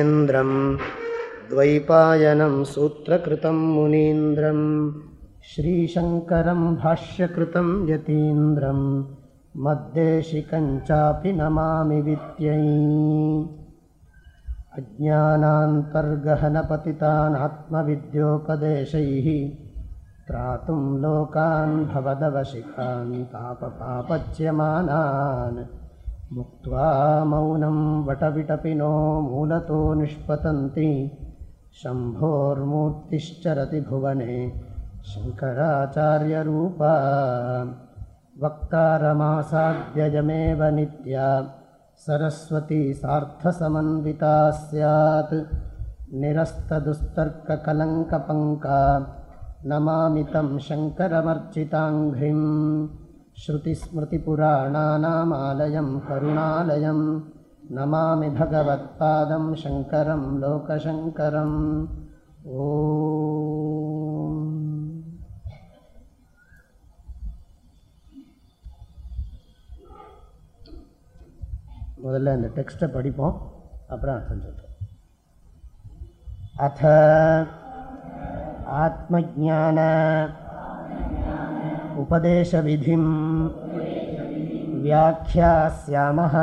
इन्द्रं द्वैपायनं सूत्रकृतं मुनीन्द्रं श्रीशङ्करं भाष्यकृतं यतीन्द्रं मद्देशिकञ्चापि नमामि विद्यै। अज्ञानान्तर्गहनपतितानात्मविद्योपदेशैः त्रातुं लोकान् भवदवशिखान् तापपापच्यमानान् मुक्त्वा मौनं वटविटपिनो मूलतो निष्पतन्ति। शम्भोर्मूर्तिश्चरति भुवने शङ्कराचार्यरूपा। वक्तारमासाद्ययमेव नित्या। सरस्वती सार्थसमन्विता स्यात्। निरस्तदुस्तर्ककलङ्कपङ्का। नमामि तं शङ्करमर्चिताङ्घ्रिं श्रुतिस्मृतिपुराणानामालयं करुणालयं नमामि भगवत्पादं शङ्करं लोकशङ्करम् ॐ முதல்ல இந்த டெக்ஸ்ட்டை படிப்போம் அப்புறம் அர்த்தம் சொல்கிறோம் அத ஆத்மஜான उपदेशविधिं व्याख्यास्यामः।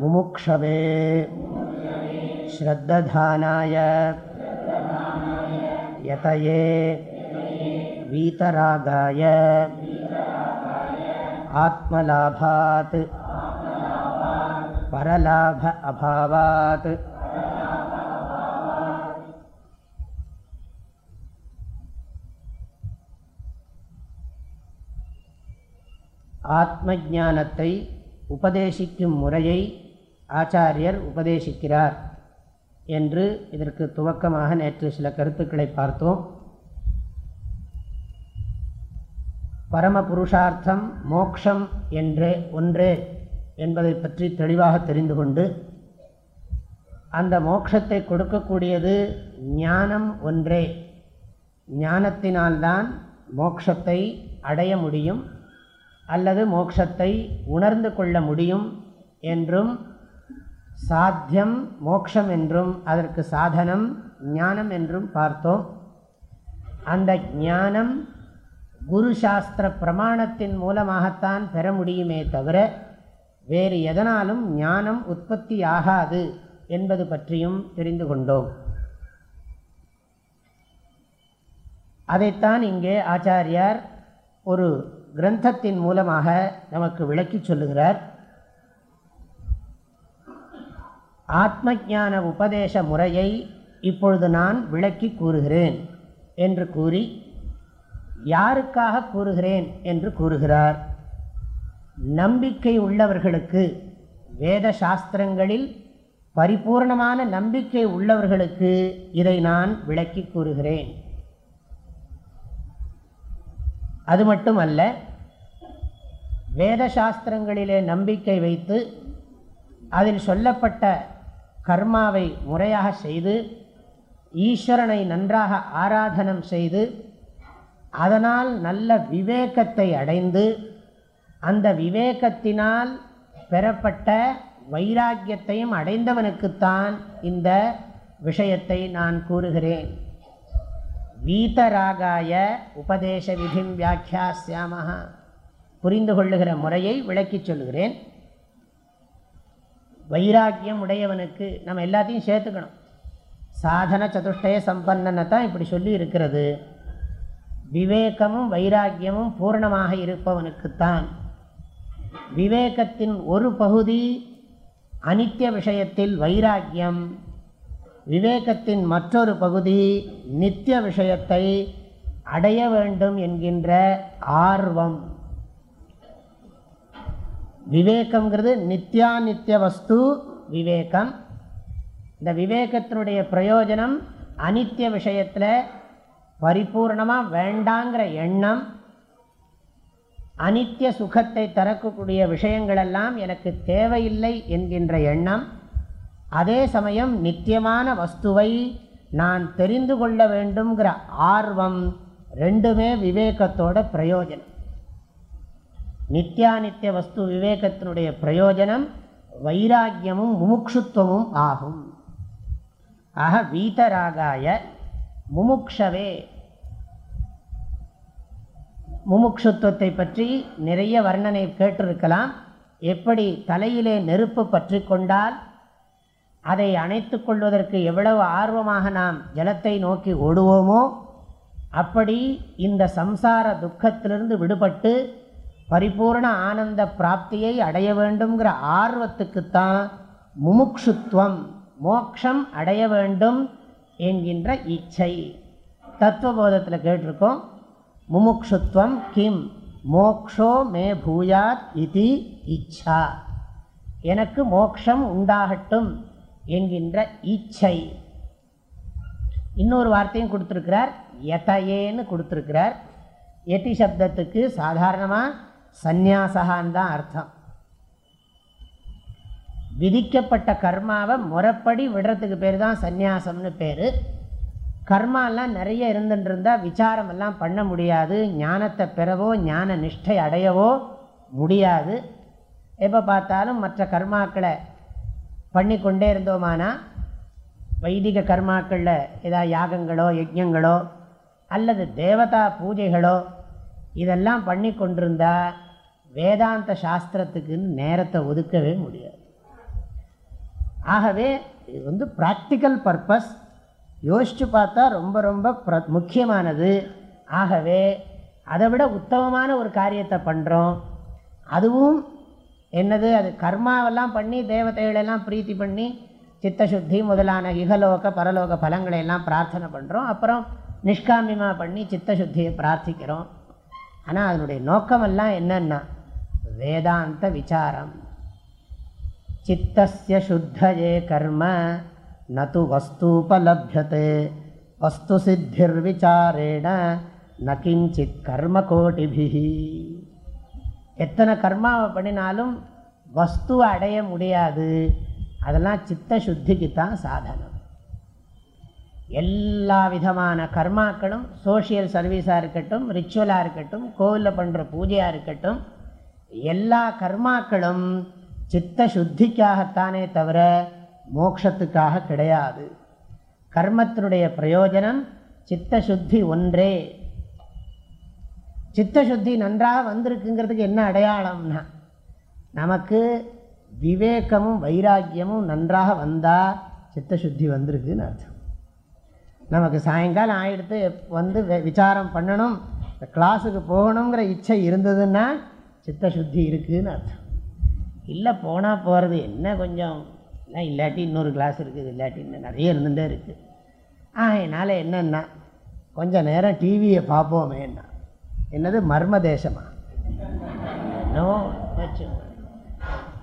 मुमुक्षवे श्रद्दधानाय यतये वीतरागाय आत्मलाभात् परलाभ अभावात्। ஆத்ம ஞானத்தை உபதேசிக்கும் முறையை ஆச்சாரியர் உபதேசிக்கிறார் என்று இதற்கு துவக்கமாக நேற்று சில கருத்துக்களை பார்த்தோம். பரம புருஷார்த்தம் மோக்ஷம் என்றே ஒன்றே என்பதை பற்றி தெளிவாக தெரிந்து கொண்டு அந்த மோட்சத்தை கொடுக்கக்கூடியது ஞானம் ஒன்றே. ஞானத்தினால்தான் மோட்சத்தை அடைய முடியும். அல்லது மோக்ஷத்தை உணர்ந்து கொள்ள முடியும் என்றும் சாத்தியம் மோக்ஷம் என்றும் அதற்கு சாதனம் ஞானம் என்றும் பார்த்தோம். அந்த ஞானம் குரு சாஸ்திர பிரமாணத்தின் மூலமாகத்தான் பெற முடியுமே தவிர வேறு எதனாலும் ஞானம் உற்பத்தி ஆகாது என்பது பற்றியும் தெரிந்து கொண்டோம். அதைத்தான் இங்கே ஆச்சாரியார் ஒரு கிரந்தத்தின் மூலமாக நமக்கு விளக்கி சொல்லுகிறார். ஆத்ம ஞான உபதேச முறையை இப்பொழுது நான் விளக்கி கூறுகிறேன் என்று கூறி யாருக்காக கூறுகிறேன் என்று கூறுகிறார். நம்பிக்கை உள்ளவர்களுக்கு வேத சாஸ்திரங்களில் பரிபூர்ணமான நம்பிக்கை உள்ளவர்களுக்கு இதை நான் விளக்கி கூறுகிறேன். அது மட்டுமல்ல வேத சாஸ்திரங்களிலே நம்பிக்கை வைத்து அதில் சொல்லப்பட்ட கர்மாவை முறையாக செய்து ஈஸ்வரனை நன்றாக ஆராதனம் செய்து அதனால் நல்ல விவேகத்தை அடைந்து அந்த விவேகத்தினால் பெறப்பட்ட வைராக்கியத்தையும் அடைந்தவனுக்குத்தான் இந்த விஷயத்தை நான் கூறுகிறேன். வீதராகாய உபதேச விதிம் வியாக்கியாசியாமஹா புரிந்து கொள்ளுகிற முறையை விளக்கி சொல்கிறேன் வைராக்கியம் உடையவனுக்கு நம்ம எல்லாத்தையும் சேர்த்துக்கணும். சாதன சதுஷ்டய சம்பன்னனை தான் இப்படி சொல்லி இருக்கிறது. விவேகமும் வைராக்கியமும் பூர்ணமாக இருப்பவனுக்குத்தான். விவேகத்தின் ஒரு பகுதி அனித்திய விஷயத்தில் வைராக்கியம். விவேகத்தின் மற்றொரு பகுதி நித்திய விஷயத்தை அடைய வேண்டும் என்கின்ற ஆர்வம். விவேகம்ங்கிறது நித்திய வஸ்து விவேகம். இந்த விவேகத்தினுடைய பிரயோஜனம் அனித்திய விஷயத்தில் பரிபூர்ணமாக வேண்டாங்கிற எண்ணம் அனித்திய சுகத்தை தரக்கூடிய விஷயங்களெல்லாம் எனக்கு தேவையில்லை என்கின்ற எண்ணம் அதே சமயம் நித்தியமான வஸ்துவை நான் தெரிந்து கொள்ள வேண்டுங்கிற ஆர்வம் ரெண்டுமே விவேகத்தோட பிரயோஜனம். நித்தியானித்திய வஸ்து விவேகத்தினுடைய பிரயோஜனம் வைராக்கியமும் முமுக்ஷுத்துவமும் ஆகும். ஆக வீதராகாய முமுக்ஷவே. முமுக்ஷுத்துவத்தை பற்றி நிறைய வர்ணனை கேட்டிருக்கலாம். எப்படி தலையிலே நெருப்பு பற்றி கொண்டால் அதை அணைத்து கொள்வதற்கு எவ்வளவு ஆர்வமாக நாம் ஜலத்தை நோக்கி ஓடுவோமோ அப்படி இந்த சம்சார துக்கத்திலிருந்து விடுபட்டு பரிபூர்ண ஆனந்த பிராப்தியை அடைய வேண்டுங்கிற ஆர்வத்துக்குத்தான் முமுக்ஷுத்வம் மோக்ஷம் அடைய வேண்டும் என்கின்ற இச்சை. தத்துவபோதத்தில் கேட்டிருக்கோம் முமுக்ஷுத்வம் கிம் மோக்ஷோ மே பூயாத் இது இச்சா. எனக்கு மோக்ஷம் உண்டாகட்டும். என்கின்ற இச்சை. இன்னொரு வார்த்தையும் கொடுத்துருக்கிறார். எதையேன்னு கொடுத்துருக்கிறார். எட்டி சப்தத்துக்கு சாதாரணமாக சந்நியாசகான் தான் அர்த்தம். விதிக்கப்பட்ட கர்மாவை முறைப்படி விடுறதுக்கு பேர் தான் சந்நியாசம்னு பேர். கர்மாலாம் நிறைய இருந்துட்டு இருந்தால் விசாரமெல்லாம் பண்ண முடியாது. ஞானத்தை பெறவோ ஞான நிஷ்டை அடையவோ முடியாது. எப்போ பார்த்தாலும் மற்ற கர்மாக்களை பண்ணி கொண்டே இருந்தோமானா வைதிக கர்மாக்களில் ஏதாவது யாகங்களோ யஜ்யங்களோ அல்லது தேவதா பூஜைகளோ இதெல்லாம் பண்ணி கொண்டிருந்தா வேதாந்த சாஸ்திரத்துக்குன்னு நேரத்தை ஒதுக்கவே முடியாது. ஆகவே இது வந்து ப்ராக்டிக்கல் பர்பஸ் யோசித்து பார்த்தா ரொம்ப ரொம்ப ப்ர முக்கியமானது. ஆகவே அதை விட உத்தமமான ஒரு காரியத்தை பண்ணுறோம் அதுவும் என்னது? அது கர்மாவெல்லாம் பண்ணி தேவதைகளெல்லாம் பிரீத்தி பண்ணி சித்தசுத்தி முதலான இகலோக பரலோக பலங்களை எல்லாம் பிரார்த்தனை பண்ணுறோம் அப்புறம் நிஷ்காமியமாக பண்ணி சித்தசுத்தியை பிரார்த்திக்கிறோம். ஆனால் அதனுடைய நோக்கமெல்லாம் என்னென்னா வேதாந்த விசாரம். சித்தசிய சுத்தயே கர்ம நது வஸ்தூபலபியத்தை வஸ்து சித்திர்விசாரேண ந கிஞ்சித் கர்ம கோட்டிபிஹி. எத்தனை கர்மாவை பண்ணினாலும் வஸ்துவை அடைய முடியாது. அதெல்லாம் சித்த சுத்திக்கு தான் சாதனம். எல்லா விதமான கர்மாக்களும் சோஷியல் சர்வீஸாக இருக்கட்டும் ரிச்சுவலாக இருக்கட்டும் கோவிலில் பண்ணுற பூஜையாக இருக்கட்டும் எல்லா கர்மாக்களும் சித்த சுத்திக்காகத்தானே தவிர மோக்ஷத்துக்காக கிடையாது. கர்மத்தினுடைய பிரயோஜனம் சித்த சுத்தி ஒன்றே. சித்த சுத்தி நன்றாக வந்திருக்குங்கிறதுக்கு என்ன அடையாளம்னா நமக்கு விவேகமும் வைராக்கியமும் நன்றாக வந்தால் சித்த சுத்தி வந்திருக்குன்னு அர்த்தம். நமக்கு சாயங்காலம் ஆகிடுத்து வந்து விசாரம் பண்ணணும் இந்த கிளாஸுக்கு போகணுங்கிற இச்சை இருந்ததுன்னா சித்த சுத்தி இருக்குதுன்னு அர்த்தம். இல்லை போனால் போகிறது என்ன கொஞ்சம் இல்லை இல்லாட்டி இன்னொரு கிளாஸ் இருக்குது இல்லாட்டி இன்னும் நிறைய இருந்துகிட்டே இருக்குது ஆ என்னால் என்னென்னா கொஞ்சம் நேரம் டிவியை பார்ப்போமேன்னா என்னது மர்ம தேசமா? என்னவோ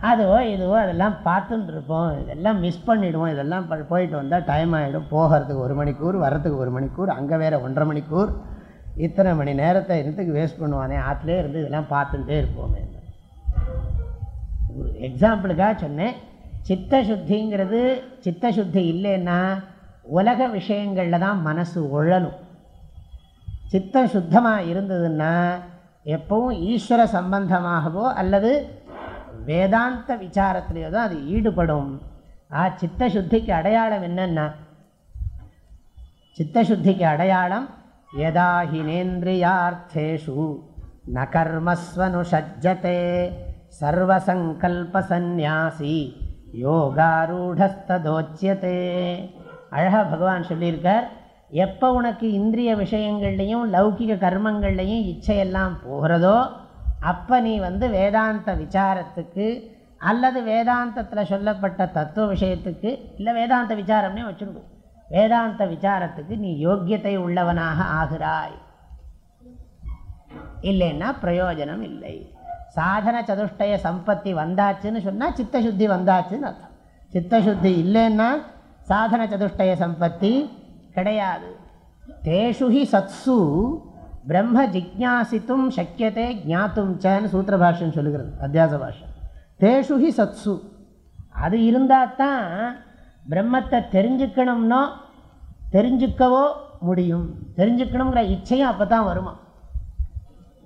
அதுவோ இதுவோ அதெல்லாம் பார்த்துட்டு இருப்போம் இதெல்லாம் மிஸ் பண்ணிவிடுவோம் இதெல்லாம் போயிட்டு வந்தால் டைம் ஆகிடும் போகிறதுக்கு ஒரு மணிக்கூர் வர்றதுக்கு ஒரு மணிக்கூர் அங்கே வேறு ஒன்றரை மணிக்கூர். இத்தனை மணி நேரத்தை இருந்துக்கு வேஸ்ட் பண்ணுவானே? ஆற்றுலேயே இருந்து இதெல்லாம் பார்த்துட்டே இருப்போமே. ஒரு எக்ஸாம்பிளுக்காக சொன்னேன். சித்த சுத்திங்கிறது சித்த சுத்தி இல்லைன்னா உலக விஷயங்களில் தான் மனசு உழலும் சித்தம் சுத்தமாக இருந்ததுன்னா எப்பவும் ஈஸ்வர சம்பந்தமாகவோ அல்லது வேதாந்த விசாரத்திலேயோ தான் அது ஈடுபடும். ஆ சித்த சுத்திக்கு அடையாளம் என்னன்னா சித்தசுத்திக்கு அடையாளம் யதாஹினேந்திரியார்த்தேஷு ந கர்மஸ்வனுஷஜ்ஜதே சர்வசங்கல்பசன்யாசி யோகாரூடஸ்ததோச்சியதே. அழகாக பகவான் சொல்லியிருக்கார் எப்போ உனக்கு இந்திரிய விஷயங்கள்லையும் லௌகிக கர்மங்கள்லையும் இச்சையெல்லாம் போகிறதோ அப்போ நீ வந்து வேதாந்த விசாரத்துக்கு அல்லது வேதாந்தத்தில் சொல்லப்பட்ட தத்துவ விஷயத்துக்கு இல்லை வேதாந்த விசாரம்னே வச்சுருக்கோம் வேதாந்த விசாரத்துக்கு நீ யோக்கியத்தை உள்ளவனாக ஆகிறாய். இல்லைன்னா பிரயோஜனம் இல்லை. சாதன சதுஷ்டய சம்பத்தி வந்தாச்சுன்னு சொன்னால் சித்தசுத்தி வந்தாச்சுன்னு அர்த்தம். சித்தசுத்தி இல்லைன்னா சாதன சதுஷ்டய சம்பத்தி கிடையாது. தேஷு ஹி சத்சு பிரம்ம ஜிக்யாசித்தும் சக்கியத்தை ஜாத்தும் சேன்னு சூத்திர பாஷன் சொல்லுகிறது அத்தியாச பாஷன் தேஷு ஹி சத்சு. அது இருந்தால் தான் பிரம்மத்தை தெரிஞ்சுக்கணும்னோ தெரிஞ்சுக்கவோ முடியும். தெரிஞ்சுக்கணுங்கிற இச்சையும் அப்போ தான் வருமா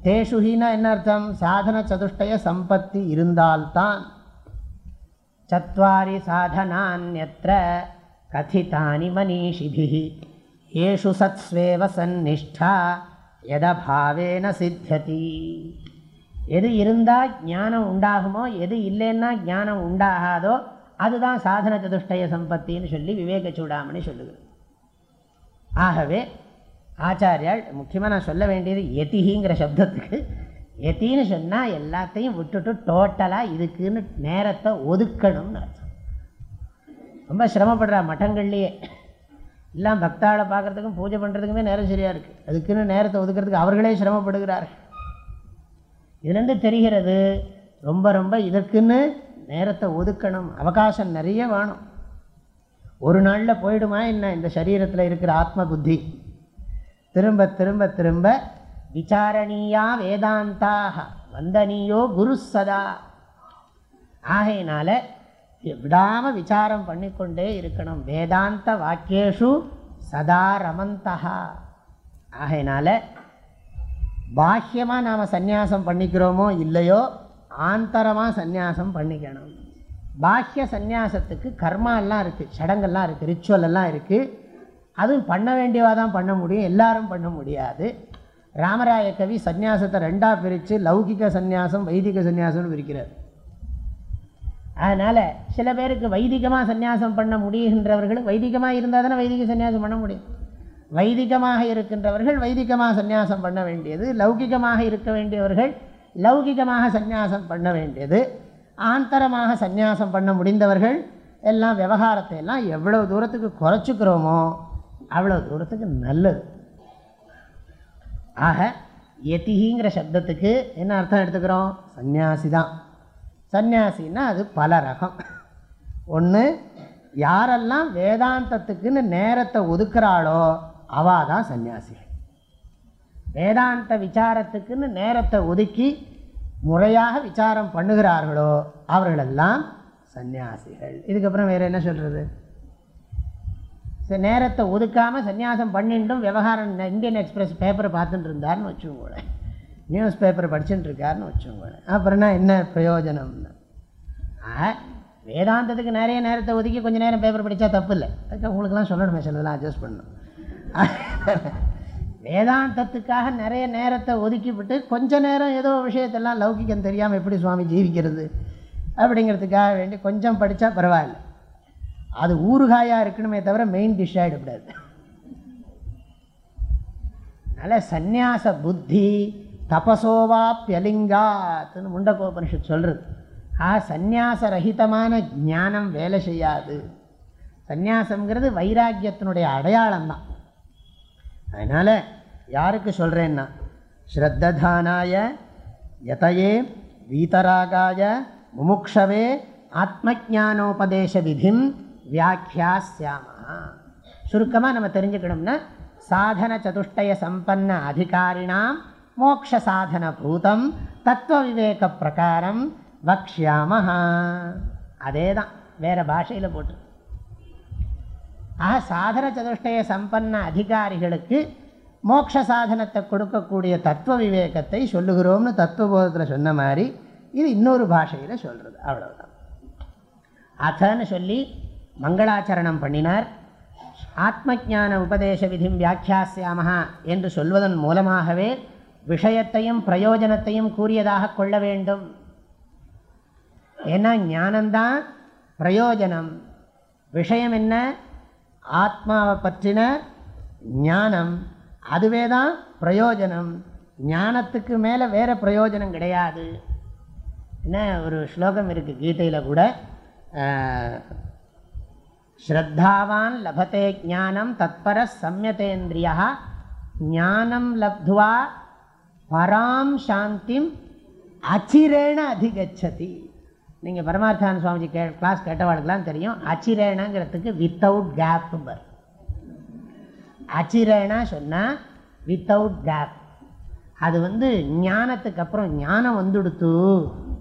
தேஷுஹினா என்ன அர்த்தம்? சாதன சதுஷ்டய சம்பத்தி இருந்தால்தான். சத்வாரி சாதனான்யத்ர கதிதானி மனிஷிபிஹி ஏஷு சத்ஸ்வேவ சந்நிஷ்டா எதபாவேன சித்தியதி எது இருந்தால் ஞானம் உண்டாகுமோ எது இல்லைன்னா ஞானம் உண்டாகாதோ அதுதான் சாதன சதுஷ்டய சம்பத்தின்னு சொல்லி விவேக சூடாமணி சொல்லுது. ஆகவே ஆச்சாரியால் முக்கியமாக நான் சொல்ல வேண்டியது எதிகிங்கிற சப்தத்துக்கு. எத்தின்னு சொன்னால் எல்லாத்தையும் விட்டுட்டு டோட்டலாக இதுக்குன்னு நேரத்தை ஒதுக்கணும்னு அர்த்தம். ரொம்ப சிரமப்படுறா மட்டங்கள்லேயே. எல்லாம் பக்தாளை பார்க்குறதுக்கும் பூஜை பண்ணுறதுக்குமே நேரம் சரியாக இருக்குது அதுக்குன்னு நேரத்தை ஒதுக்கிறதுக்கு அவர்களே சிரமப்படுகிறார்கள். இதுலேருந்து தெரிகிறது ரொம்ப ரொம்ப இதற்குன்னு நேரத்தை ஒதுக்கணும். அவகாசம் நிறைய வேணும். ஒரு நாளில் போயிடுமா என்ன? இந்த சரீரத்தில் இருக்கிற ஆத்ம புத்தி திரும்ப திரும்ப திரும்ப விசாரணீயா வேதாந்தாக வந்தனியோ குரு சதா. ஆகையினால விடாமல் விசாரம் பண்ணிக்கொண்டே இருக்கணும். வேதாந்த வாக்கியேஷு சதா ரமந்தா ஆகையினால பாஹ்யமாக நாம் சந்நியாசம் பண்ணிக்கிறோமோ இல்லையோ ஆந்தரமாக சந்நியாசம் பண்ணிக்கணும். பாஹ்ய சந்நியாசத்துக்கு கர்மா எல்லாம் இருக்குது சடங்கெல்லாம் இருக்குது ரிச்சுவல் எல்லாம் இருக்குது அதுவும் பண்ண வேண்டியவா தான் பண்ண முடியும் எல்லாரும் பண்ண முடியாது. ராமராய கவி சந்நியாசத்தை ரெண்டாக பிரித்து லௌகிக சந்நியாசம் வைதிக சந்நியாசம்னு பிரிக்கிறார். அதனால் சில பேருக்கு வைதிகமாக சந்நியாசம் பண்ண முடிகின்றவர்களும் வைதிகமாக இருந்தால் தானே வைதிக சன்னியாசம் பண்ண முடியும். வைதிகமாக இருக்கின்றவர்கள் வைதிகமாக சந்நியாசம் பண்ண வேண்டியது லௌகிகமாக இருக்க வேண்டியவர்கள் லௌகிகமாக சந்நியாசம் பண்ண வேண்டியது ஆந்தரமாக சந்நியாசம் பண்ண முடிந்தவர்கள் எல்லாம் விவகாரத்தை எல்லாம் எவ்வளோ தூரத்துக்கு குறைச்சிக்கிறோமோ அவ்வளோ தூரத்துக்கு நல்லது. ஆக எதிகிங்கிற சப்தத்துக்கு என்ன அர்த்தம் எடுத்துக்கிறோம்? சந்நியாசி தான் சந்நியாசின்னா அது பல ரகம். ஒன்று யாரெல்லாம் வேதாந்தத்துக்குன்னு நேரத்தை ஒதுக்குறாளோ அவா தான் சன்னியாசி. வேதாந்த விசாரத்துக்குன்னு நேரத்தை ஒதுக்கி முறையாக விசாரம் பண்ணுகிறார்களோ அவர்களெல்லாம் சந்நியாசிகள் இதுக்கப்புறம் வேறு என்ன சொல்கிறது நேரத்தை ஒதுக்காமல் சன்னியாசம் பண்ணிட்டும் விவகாரம் இந்தியன் எக்ஸ்பிரஸ் பேப்பரை பார்த்துட்டு இருந்தார்னு வச்சுக்கோங்களேன். நியூஸ் பேப்பர் படிச்சுட்டு இருக்காருன்னு வச்சுக்கோங்க. அப்புறம்னா என்ன பிரயோஜனம்னு? ஆ வேதாந்தத்துக்கு நிறைய நேரத்தை ஒதுக்கி கொஞ்சம் நேரம் பேப்பர் படித்தா தப்பு இல்லை அதுக்கு உங்களுக்குலாம் சொல்லணுமே சிலதெல்லாம் அட்ஜஸ்ட் பண்ணணும். வேதாந்தத்துக்காக நிறைய நேரத்தை ஒதுக்கி விட்டு கொஞ்ச நேரம் ஏதோ விஷயத்தெல்லாம் லௌகிக்கம் தெரியாமல் எப்படி சுவாமி ஜீவிக்கிறது அப்படிங்கிறதுக்காக வேண்டி கொஞ்சம் படித்தா பரவாயில்ல. அது ஊறுகாயாக இருக்கணுமே தவிர மெயின் டிஷ் ஆகிடக்கூடாது அதனால் சந்நியாச புத்தி தபசோவாப்பியலிங்காத்துன்னு முண்டகோபனிஷத் சொல்கிறது ஆ சந்நியாசரகிதமான ஞானம் வேலை செய்யாது. சந்நியாசங்கிறது வைராக்கியத்தினுடைய அடையாளம் தான் அதனால் யாருக்கு சொல்கிறேன்னா ஸ்ரத்ததானாய யதையே வீதராகாய முமுக்ஷவே ஆத்மஜானோபதேச விதிம் வியாக்கியாசியாமா சுருக்கமாக நம்ம தெரிஞ்சுக்கணும்னா சாதன சதுஷ்டய சம்பன்ன அதிகாரிணாம் மோக்ஷ சாதன பூதம் தத்துவ விவேக பிரகாரம் வக்ஷாமஹா அதே தான் வேறு பாஷையில் போட்டு. ஆக சாதன சதுஷ்டய சம்பன்ன அதிகாரிகளுக்கு மோட்ச சாதனத்தை கொடுக்கக்கூடிய தத்துவ விவேகத்தை சொல்லுகிறோம்னு தத்துவபோதத்தில் சொன்ன மாதிரி இது இன்னொரு பாஷையில் சொல்கிறது அவ்வளவுதான். அதன்னு சொல்லி மங்களாச்சரணம் பண்ணினார். ஆத்ம ஞான உபதேச விதிம் வியாக்கியாசியாமஹா என்று சொல்வதன் மூலமாகவே விஷயத்தையும் பிரயோஜனத்தையும் கூறியதாக கொள்ள வேண்டும். ஏன்னா ஞானம்தான் பிரயோஜனம். விஷயம் என்ன? ஆத்மாவை பற்றின ஞானம். அதுவே தான் பிரயோஜனம். ஞானத்துக்கு மேலே வேறு பிரயோஜனம் கிடையாது. என்ன ஒரு ஸ்லோகம் இருக்குது கீதையில் கூட. ஸ்ரத்தாவான் லபத்தே ஞானம் தத்பர சம்யதேந்திரியா ஞானம் லப்துவா பராம் சாந்திம் அச்சிரேண அதிகச்சதி. நீங்கள் பரமார்த்தான சுவாமிஜி கே கிளாஸ் கேட்டவாளுக்கெல்லாம் தெரியும். அச்சிரேணங்கிறதுக்கு வித்தவுட் கேப் பர் அச்சிரேனா சொன்னால் வித்தவுட் கேப் அது வந்து ஞானத்துக்கு அப்புறம் ஞானம் வந்துடுத்து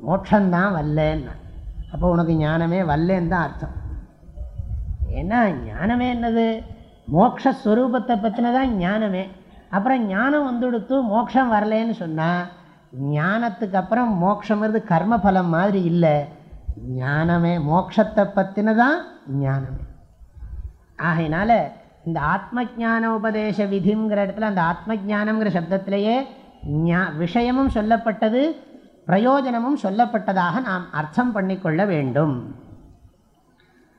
மோட்சந்தான் வரலன்னு. அப்போ உனக்கு ஞானமே வரலன்னு தான் அர்த்தம். ஏன்னா ஞானமே என்னது? மோக்ஷஸ்வரூபத்தை பற்றினதான் ஞானமே. அப்புறம் ஞானம் வந்துடுத்து மோட்சம் வரலேன்னு சொன்னால் ஞானத்துக்கு அப்புறம் மோட்சம்ங்கிறது கர்மபலம் மாதிரி இல்லை. ஞானமே மோட்சத்தை பற்றினதான் ஞானமே. ஆகையினால இந்த ஆத்ம ஞான உபதேச விதிங்கிற இடத்துல அந்த ஆத்ம ஞானம்ங்கிற சப்தத்திலேயே ஞா விஷயமும் சொல்லப்பட்டது பிரயோஜனமும் சொல்லப்பட்டதாக நாம் அர்த்தம் பண்ணிக்கொள்ள வேண்டும்.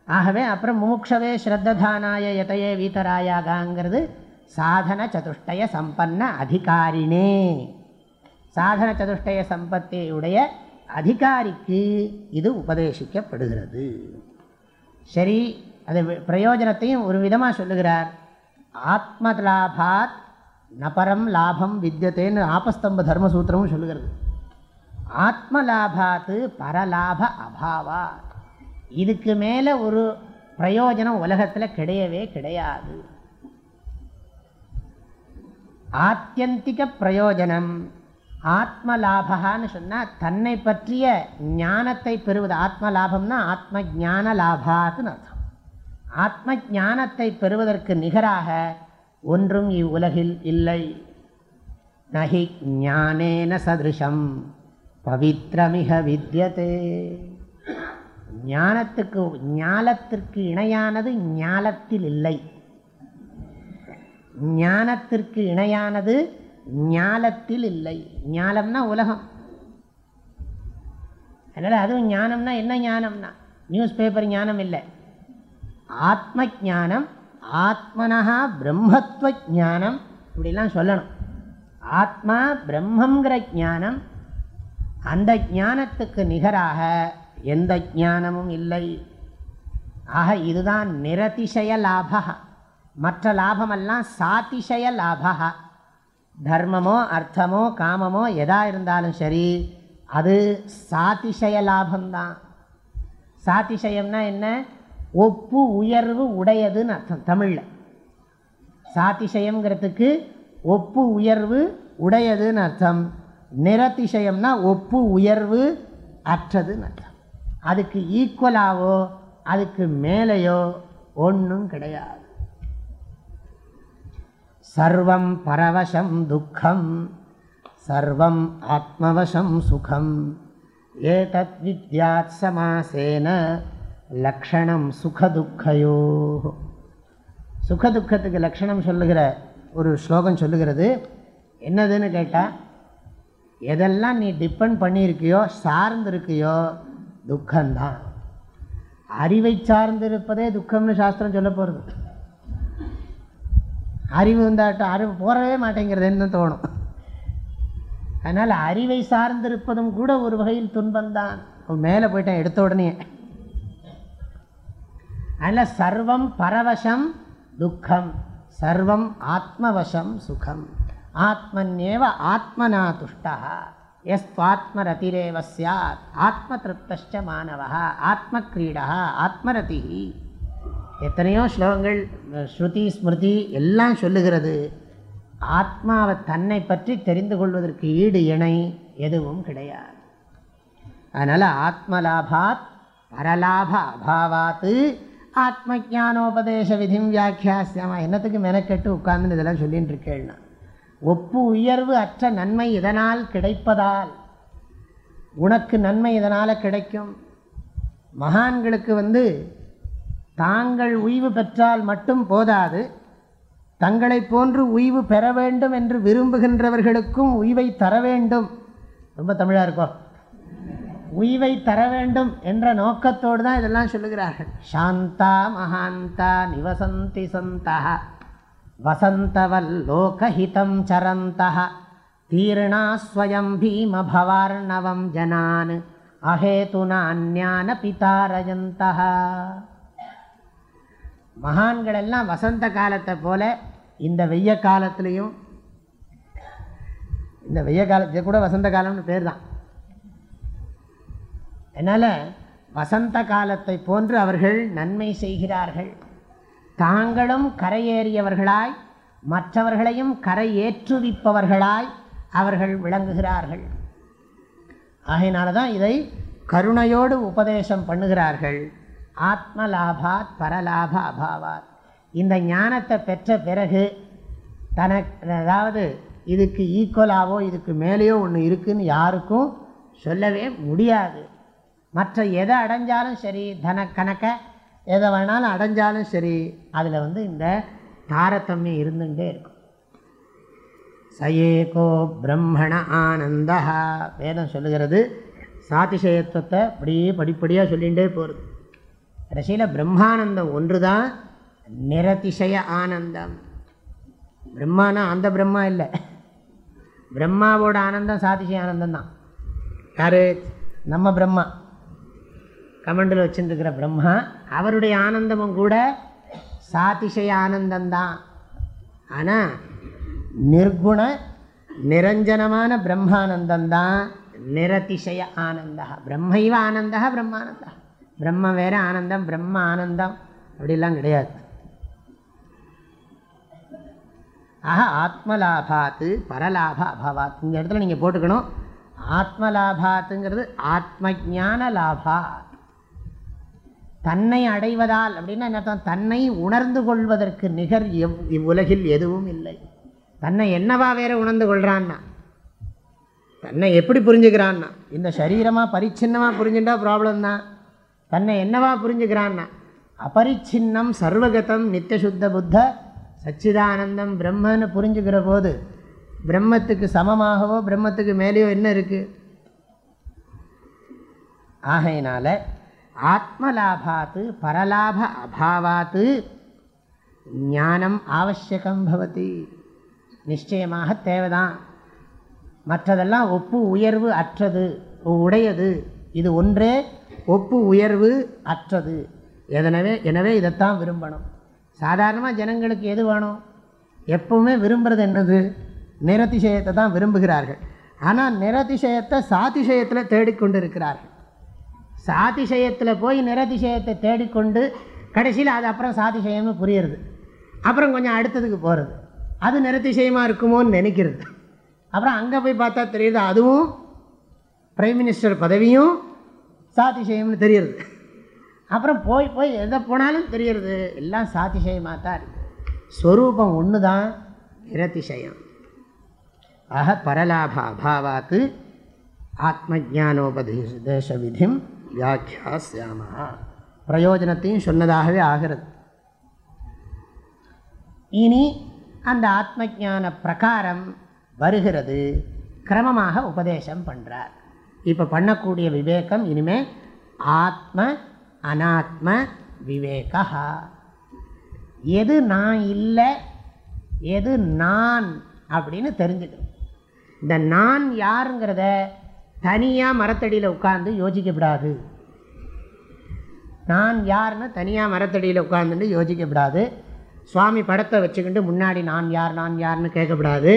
ஆகவே அப்புறம் மூக்ஷவே ஸ்ரத்ததானாய எதையே வீதராயாகாங்கிறது சாதன சதுஷ்டய சம்பன்ன அதிகாரினே. சாதன சதுஷ்டய சம்பத்தியுடைய அதிகாரிக்கு இது உபதேசிக்கப்படுகிறது. சரி அது பிரயோஜனத்தையும் ஒரு விதமாக சொல்லுகிறார். ஆத்மலாபாத் நபரம் லாபம் வித்தியத்தேன்னு ஆபஸ்தம்ப தர்மசூத்திரமும் சொல்லுகிறது. ஆத்மலாபாத்து பரலாப அபாவா. இதுக்கு மேலே ஒரு பிரயோஜனம் உலகத்தில் கிடையவே கிடையாது. ஆத்தியந்திக பிரயோஜனம் ஆத்மலாபகான்னு சொன்னால் தன்னை பற்றிய ஞானத்தை பெறுவது. ஆத்மலாபம்னா ஆத்ம ஞான லாபாத்துன்னு அர்த்தம். ஆத்ம ஜானத்தை பெறுவதற்கு நிகராக ஒன்றும் இவ்வுலகில் இல்லை. நகி ஞானேன சதிருஷம். பவித்ரமிக வித்தியதே ஞானத்துக்கு ஞாலத்திற்கு இணையானது ஞாலத்தில் இல்லை. ஞானத்திற்கு இணையானது ஞாலத்தில் இல்லை. ஞாலம்னா உலகம். அதனால் அதுவும் ஞானம்னா என்ன ஞானம்னா? நியூஸ் பேப்பர் ஞானம் இல்லை. ஆத்ம ஞானம் ஆத்மனஹா பிரம்மத்துவ ஞானம் இப்படிலாம் சொல்லணும். ஆத்மா பிரம்மங்கிற ஞானம் அந்த ஞானத்துக்கு நிகராக எந்த ஞானமும் இல்லை. ஆக இதுதான் நிரதிசய லாபகா மற்ற லாபமெல்லாம் சாதிசய லாபா தர்மமோ அர்த்தமோ காமமோ எதா இருந்தாலும் சரி அது சாதிசய லாபம்தான். சாதிசயம்னா என்ன? ஒப்பு உயர்வு உடையதுன்னு அர்த்தம் தமிழில். சாதிசயம்ங்கிறதுக்கு ஒப்பு உயர்வு உடையதுன்னு அர்த்தம். நிரதிசயம்னா ஒப்பு உயர்வு அற்றதுன்னு அர்த்தம். அதுக்கு ஈக்குவலாவோ அதுக்கு மேலேயோ ஒன்றும் கிடையாது. சர்வம் பரவசம் துக்கம் சர்வம் ஆத்மவசம் சுகம். ஏதத் வித்யாத் சமாசேன லக்ஷணம் சுகதுக்கையோ. சுகதுக்கத்துக்கு லக்ஷணம் சொல்லுகிற ஒரு ஸ்லோகம் சொல்லுகிறது. என்னதுன்னு கேட்டால் எதெல்லாம் நீ டிபெண்ட் பண்ணியிருக்கியோ சார்ந்திருக்கியோ துக்கம்தான். அறிவை சார்ந்திருப்பதே துக்கம்னு சாஸ்திரம் சொல்ல போகிறது அறிவு வந்தாட்டம் அறிவு போகவே மாட்டேங்கிறதுன்னு தோணும். அதனால் அறிவை சார்ந்திருப்பதும் கூட ஒரு வகையில் துன்பம்தான். மேலே போயிட்டேன் எடுத்த உடனே. அதனால் சர்வம் பரவசம் துக்கம். சர்வம் ஆத்மவசம் சுகம். ஆத்மன்யேவ ஆத்மனா துஷ்டா எஸ்வாத்மரதிரேவ சாத். ஆத்ம திருப்தஷ்ட மாணவா. ஆத்மக்ரீடா ஆத்மரதி எத்தனையோ ஸ்லோகங்கள் ஸ்ருதி ஸ்மிருதி எல்லாம் சொல்லுகிறது. ஆத்மாவை தன்னை பற்றி தெரிந்து கொள்வதற்கு ஈடு இணை எதுவும் கிடையாது. அதனால் ஆத்மலாபாத் பரலாப அபாவாத்து ஆத்ம ஜானோபதேச விதிம் வியாக்கியாசியமா என்னத்துக்கு மெனக்கெட்டு உட்கார்ந்து இதெல்லாம் சொல்லிகிட்டு இருக்கேன்னா ஒப்பு உயர்வு அற்ற நன்மை இதனால் கிடைப்பதால் உனக்கு நன்மை இதனால் கிடைக்கும். மகான்களுக்கு வந்து தாங்கள் உய்வு பெற்றால் மட்டும் போதாது. தங்களைப் போன்று உய்வு பெற வேண்டும் என்று விரும்புகின்றவர்களுக்கும் உய்வை தர வேண்டும். ரொம்ப தமிழாக இருக்கும் உய்வை தர வேண்டும் என்ற நோக்கத்தோடு தான் இதெல்லாம் சொல்லுகிறார்கள். சாந்தா மகாந்தா நிவசந்தி சந்தா வசந்தவல்லோகஹிதம் சரந்தா தீர்ணா ஸ்வயம் பீம பவார்ணவம் ஜனான் அஹேதுனான்யான பிதாரயந்தா. மகான்கள் எல்லாம் வசந்த காலத்தை போல இந்த வெய்ய காலத்துலேயும் இந்த வெய்ய காலத்து கூட வசந்த காலம்னு பேர் தான் அதனால் வசந்த காலத்தை போன்று அவர்கள் நன்மை செய்கிறார்கள். தாங்களும் கரையேறியவர்களாய் மற்றவர்களையும் கரை ஏற்றுவிப்பவர்களாய் அவர்கள் விளங்குகிறார்கள். ஆகையினால தான் இதை கருணையோடு உபதேசம் பண்ணுகிறார்கள். ஆத்மலாபாத் பரலாப அபாவாத். இந்த ஞானத்தை பெற்ற பிறகு தனக்கு அதாவது இதுக்கு ஈக்குவலாகவோ இதுக்கு மேலேயோ ஒன்று இருக்குதுன்னு யாருக்கும் சொல்லவே முடியாது. மற்ற எதை அடைஞ்சாலும் சரி தன கணக்க எதை வேணாலும் அடைஞ்சாலும் சரி அதில் வந்து இந்த தாரதமியம் இருந்துகிட்டே இருக்கும். சயேகோ பிரம்மண ஆனந்தா வேதம் சொல்லுகிறது சாதிசயத்துவத்தை அப்படியே படிப்படியாக சொல்லிகிட்டே போகிறது கடைசியில் பிரம்மானந்தம் ஒன்று தான் நிரதிசய ஆனந்தம். பிரம்மானா அந்த பிரம்மா இல்லை. பிரம்மாவோட ஆனந்தம் சாதிசய ஆனந்தம் தான் யார்? நம்ம பிரம்மா. கமண்டில் வச்சுருக்கிற பிரம்மா அவருடைய ஆனந்தமும் கூட சாதிசய ஆனந்தந்தான் ஆனால் நிர்குண நிரஞ்சனமான பிரம்மானந்தம் தான் நிரதிசய ஆனந்தா. பிரம்மைவ ஆனந்தா பிரம்மானந்தா. பிரம்ம வேற ஆனந்தம் பிரம்ம ஆனந்தம். அப்படிலாம் கிடையாது. ஆக ஆத்மலாபாத்து பரலாப அபாவாத். இந்த இடத்துல நீங்கள் போட்டுக்கணும். ஆத்மலாபாத்துங்கிறது ஆத்ம ஞான லாபாத் தன்னை அடைவதால் அப்படின்னா என்ன அர்த்தம்? தன்னை உணர்ந்து கொள்வதற்கு நிகர் எவ் இவ்வுலகில் எதுவும் இல்லை. தன்னை என்னவா வேற உணர்ந்து கொள்கிறான்னா தன்னை எப்படி புரிஞ்சுக்கிறான்னா? இந்த சரீரமாக பரிச்சின்னமாக புரிஞ்சுட்டா ப்ராப்ளம் தான். தன்னை என்னவா புரிஞ்சுக்கிறான்னா அபரிச்சின்னம் சர்வகதம் நித்தியசுத்த புத்த சச்சிதானந்தம் பிரம்மன்னு புரிஞ்சுக்கிற போது பிரம்மத்துக்கு சமமாகவோ பிரம்மத்துக்கு மேலேயோ என்ன இருக்குது ஆகையினால ஆத்மலாபாத்து பரலாப அபாவாத்து ஞானம் ஆவசியகம் பவதி. நிச்சயமாக தேவைதான். மற்றதெல்லாம் ஒப்பு உயர்வு அற்றது உடையது. இது ஒன்றே ஒப்பு உயர்வு அற்றது. எதனவே எனவே இதைத்தான் விரும்பணும். சாதாரணமாக ஜனங்களுக்கு எது வேணும்? எப்பவுமே விரும்புகிறது என்னது? நிரதிசயத்தை தான் விரும்புகிறார்கள். ஆனால் நிரதிசயத்தை சாதிசயத்தில் தேடிக்கொண்டு இருக்கிறார்கள் சாதிசயத்தில் போய் நிரதிசயத்தை தேடிக்கொண்டு கடைசியில் அது அப்புறம் சாதிசயம்னு புரியுறது. அப்புறம் கொஞ்சம் அடுத்ததுக்கு போகிறது அது நிரதிசயமாக இருக்குமோன்னு நினைக்கிறது. அப்புறம் அங்கே போய் பார்த்தா தெரியுது அதுவும் பிரைம் மினிஸ்டர் பதவியும் சாதிசயம்னு தெரியுறது. அப்புறம் போய் போய் எதை போனாலும் தெரியறது. எல்லாம் சாதிசயமாக தான் இருக்குது ஸ்வரூபம் ஒன்று தான் நிரதிசயம். ஆக பரலாப அபாவாத்து ஆத்ம ஜானோபதேச விதிம் வியாக்கியாசியாமா பிரயோஜனத்தையும் சொன்னதாகவே ஆகிறது. இனி அந்த ஆத்ம பிரகாரம் வருகிறது. கிரமமாக உபதேசம் பண்ணுறார் இப்போ பண்ணக்கூடிய விவேகம் இனிமே ஆத்ம அனாத்ம விவேகா. எது நான் இல்லை எது நான் அப்படின்னு தெரிஞ்சுக்கணும். இந்த நான் யாருங்கிறத தனியாக மரத்தடியில் உட்கார்ந்து யோசிக்கப்படாது நான் யாருன்னு தனியாக மரத்தடியில் உட்கார்ந்துட்டு யோசிக்கப்படாது சுவாமி படத்தை வச்சுக்கிட்டு முன்னாடி நான் யார் நான் யாருன்னு கேட்கக்கூடாது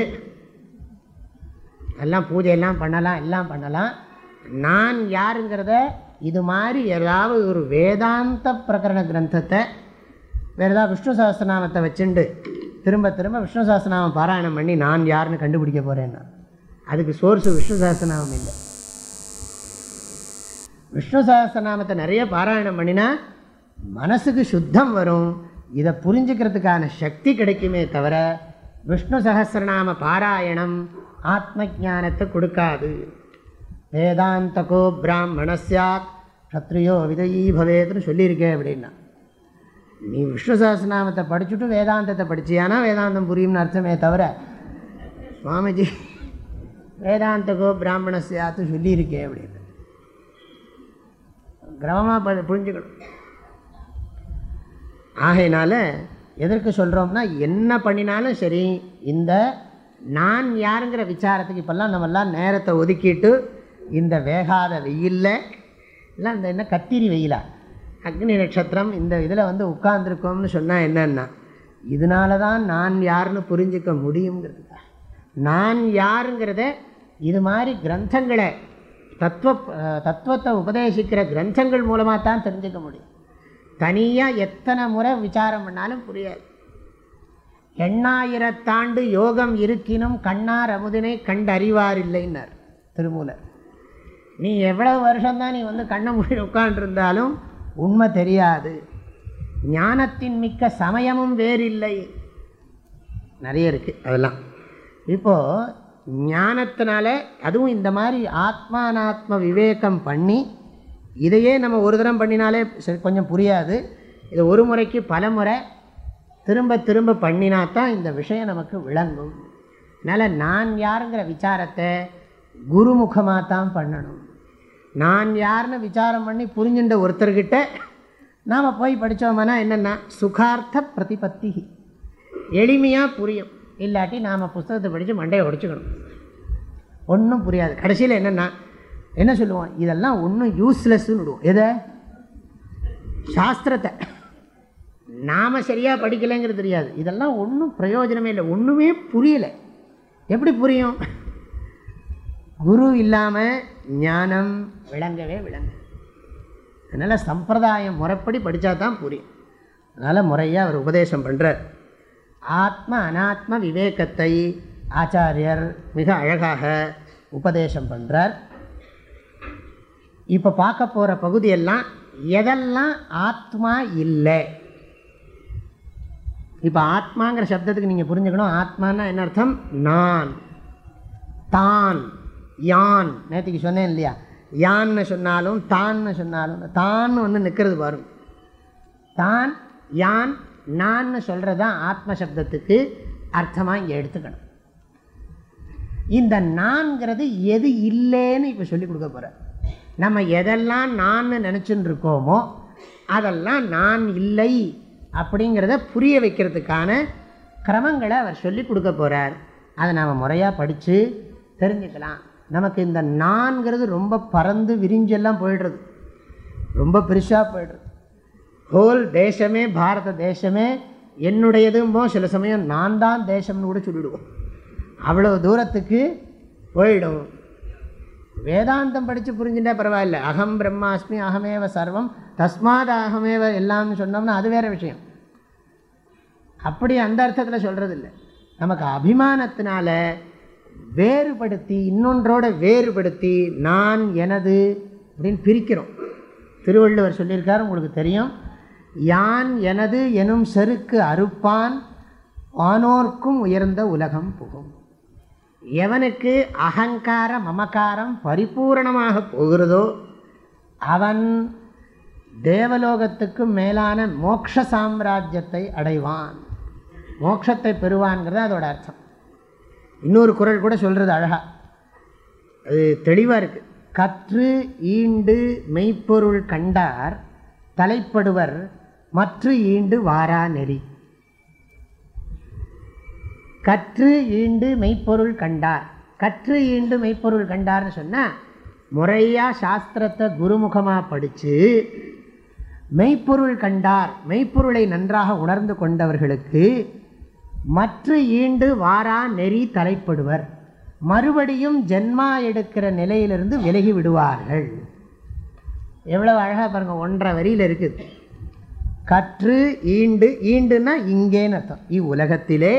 எல்லாம் பூஜையெல்லாம் பண்ணலாம் எல்லாம் பண்ணலாம். நான் யாருங்கிறத இது மாதிரி ஏதாவது ஒரு வேதாந்த பிரகரண கிரந்தத்தை வேறு ஏதாவது விஷ்ணு சஹஸ்ரநாமத்தை வச்சுண்டு திரும்ப திரும்ப விஷ்ணு சாஸ்திரநாமம் பாராயணம் பண்ணி நான் யாருன்னு கண்டுபிடிக்க போகிறேன்னா அதுக்கு சோர்ஸு விஷ்ணு சாஸ்திரநாமம் இல்லை. விஷ்ணு சாஸ்திரநாமத்தை நிறைய பாராயணம் பண்ணினா மனசுக்கு சுத்தம் வரும். இதை புரிஞ்சுக்கிறதுக்கான சக்தி கிடைக்குமே தவிர விஷ்ணு சஹஸ்ரநாம பாராயணம் ஆத்ம ஜானத்தை கொடுக்காது. வேதாந்தகோ பிராமணஸ்யாத் சத்ரியோ விதயீ பவேத்னு சொல்லியிருக்கேன் அப்படின்னா. நீ விஷ்ணு சஹஸ்ரநாமத்தை படிச்சுட்டு வேதாந்தத்தை படிச்சியானா வேதாந்தம் புரியும்னு அர்த்தமே தவிர சுவாமிஜி வேதாந்தகோ பிராமணஸ்யாத்து சொல்லியிருக்கேன் அப்படின்னு. கிரமமாக ப புரிஞ்சுக்கணும். ஆகையினால எதற்கு சொல்கிறோம்னா என்ன பண்ணினாலும் சரி இந்த நான் யாருங்கிற விசாரத்துக்கு இப்போல்லாம் நம்மெல்லாம் நேரத்தை ஒதுக்கிட்டு இந்த வேகாத வெயிலில் இல்லை இந்த என்ன கத்திரி வெயிலா? அக்னி நட்சத்திரம் இந்த இதில் வந்து உட்கார்ந்துருக்கோம்னு சொன்னால் என்னென்னா இதனால தான் நான் யாருன்னு புரிஞ்சுக்க முடியுங்கிறதுக்கா நான் யாருங்கிறத இது மாதிரி கிரந்தங்களை தத்துவ தத்துவத்தை உபதேசிக்கிற கிரந்தங்கள் மூலமாக தான் தெரிஞ்சுக்க முடியும். தனியாக எத்தனை முறை விசாரம் பண்ணாலும் புரியாது. எண்ணாயிரத்தாண்டு யோகம் இருக்கினும் கண்ணார் அமுதினை கண்டறிவார் இல்லைன்னார் திருமூலர். நீ எவ்வளவு வருஷம்தான் நீ வந்து கண்ணை மூடி உட்காண்டிருந்தாலும் உண்மை தெரியாது. ஞானத்தின் மிக்க சமயமும் வேறில்லை. நிறைய இருக்குது அதெல்லாம். இப்போது ஞானத்தினால அதுவும் இந்த மாதிரி ஆத்மானாத்ம விவேகம் பண்ணி இதையே நம்ம ஒரு தரம் பண்ணினாலே கொஞ்சம் புரியாது. இது ஒரு முறைக்கு பல முறை திரும்ப திரும்ப பண்ணினா தான் இந்த விஷயம் நமக்கு விளங்கும். அதனால் நான் யாருங்கிற விசாரத்தை குருமுகமாக தான் பண்ணணும். நான் யாருன்னு விசாரம் பண்ணி புரிஞ்சுட்ட ஒருத்தர்கிட்ட நாம் போய் படித்தோம்னா என்னென்னா சுகார்த்த பிரதிபத்தி. எளிமையாக புரியும். இல்லாட்டி நாம் புஸ்தகத்தை படித்து மண்டையை உடைச்சிக்கணும். ஒன்றும் புரியாது. கடைசியில் என்னென்னா என்ன சொல்லுவோம்? இதெல்லாம் ஒன்றும் யூஸ்லெஸ்ன்னு விடுவோம். எதை? சாஸ்திரத்தை. நாம் சரியாக படிக்கலைங்கிறது தெரியாது. இதெல்லாம் ஒன்றும் பிரயோஜனமே இல்லை. ஒன்றுமே புரியலை. எப்படி புரியும்? குரு இல்லாமல் ஞானம் விளங்கவே விளங்க. அதனால் சம்பிரதாயம் முறைப்படி படித்தா தான் புரியும். அதனால் முறையாக அவர் உபதேசம் பண்ணுறார் ஆத்ம அனாத்ம விவேகத்தை ஆச்சாரியர் மிக அழகாக உபதேசம் பண்ணுறார் இப்போ பார்க்க போகிற பகுதியெல்லாம் எதெல்லாம் ஆத்மா இல்லை? இப்போ ஆத்மாங்கிற சப்தத்துக்கு நீங்கள் புரிஞ்சுக்கணும். ஆத்மானா என்ன அர்த்தம்? நான் தான் யான். நேற்றுக்கு சொன்னேன் இல்லையா? யான்னு சொன்னாலும் தான்னு சொன்னாலும் தான் வந்து நிற்கிறது வரும் தான் யான் நான்னு சொல்கிறது தான் ஆத்ம சப்தத்துக்கு அர்த்தமாக இங்கே எடுத்துக்கணும். இந்த நான்கிறது எது இல்லைன்னு இப்போ சொல்லி கொடுக்க போகிறேன் நம்ம எதெல்லாம் நான் நினச்சின்னு இருக்கோமோ அதெல்லாம் நான் இல்லை அப்படிங்கிறத புரிய வைக்கிறதுக்கான கிரமங்களை அவர் சொல்லி கொடுக்க போகிறார் அதை நாம் முறையாக படித்து தெரிஞ்சுக்கலாம். நமக்கு இந்த நான்கிறது ரொம்ப பறந்து விரிஞ்செல்லாம் போயிடுறது. ரொம்ப பெருசாக போயிடுறது. ஹோல் தேசமே பாரத தேசமே என்னுடையதுமோ சில சமயம் நான் தான் தேசம்னு கூட சொல்லிவிடுவோம் அவ்வளோ தூரத்துக்கு போயிடும். வேதாந்தம் படித்து புரிஞ்சுட்டா பரவாயில்ல. அகம் பிரம்மாஸ்மி அகமேவ சர்வம் தஸ்மாத் அகமேவ எல்லாம்னு சொன்னோம்னா அது வேறு விஷயம். அப்படி அந்த அர்த்தத்தில் சொல்கிறது இல்லை நமக்கு அபிமானத்தினால வேறுபடுத்தி இன்னொன்றோட வேறுபடுத்தி நான் எனது அப்படின்னு பிரிக்கிறோம். திருவள்ளுவர் சொல்லியிருக்கார் உங்களுக்கு தெரியும். யான் எனது எனும் செருக்கு அறுப்பான் ஆனோர்க்கும் உயர்ந்த உலகம் புகும். எவனுக்கு அகங்கார மமக்காரம் பரிபூரணமாக போகிறதோ அவன் தேவலோகத்துக்கும் மேலான மோக்ஷ சாம்ராஜ்யத்தை அடைவான். மோட்சத்தை பெறுவான்ங்கிறது அதோட அர்த்தம். இன்னொரு குரல் கூட சொல்கிறது அழகா. அது தெளிவாக இருக்குது கற்று ஈண்டு மெய்ப்பொருள் கண்டார் தலைப்படுவர் மற்ற ஈண்டு வாரா நெறி. கற்று ஈண்டு மெய்ப்பொருள் கண்டார். கற்று ஈண்டு மெய்ப்பொருள் கண்டார்னு சொன்னால் முறையாக சாஸ்திரத்தை குருமுகமாக படித்து மெய்ப்பொருள் கண்டார் மெய்ப்பொருளை நன்றாக உணர்ந்து கொண்டவர்களுக்கு மற்ற ஈண்டு வாரா நெறி தலைப்படுவர். மறுபடியும் ஜென்மா எடுக்கிற நிலையிலிருந்து விலகி விடுவார்கள். எவ்வளவு அழகாக பாருங்கள் ஒன்றரை வரியில் இருக்குது கற்று ஈண்டு ஈண்டுன்னா இங்கேன்னு அர்த்தம். இவ்வுலகத்திலே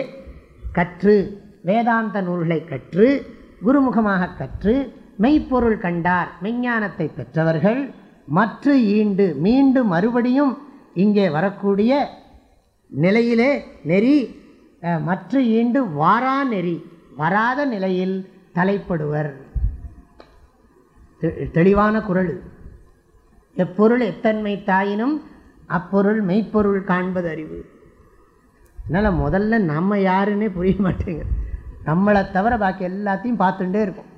கற்று வேதாந்த நூல்களை கற்று குருமுகமாக கற்று மெய்ப்பொருள் கண்டார் மெய்ஞானத்தை பெற்றவர்கள் மற்ற ஈண்டு மீண்டும் மறுபடியும் இங்கே வரக்கூடிய நிலையிலே நெறி மற்ற ஈண்டு வாரா நெறி வராத நிலையில் தலைப்படுவர். தெ- தெளிவான குரல். எப்பொருள் எத்தன்மை தாயினும் அப்பொருள் மெய்ப்பொருள் காண்பது அறிவு. அதனால் முதல்ல நம்ம யாருன்னே புரிய மாட்டேங்குது. நம்மளை தவிர பாக்கி எல்லாத்தையும் பார்த்துட்டே இருக்கோம்.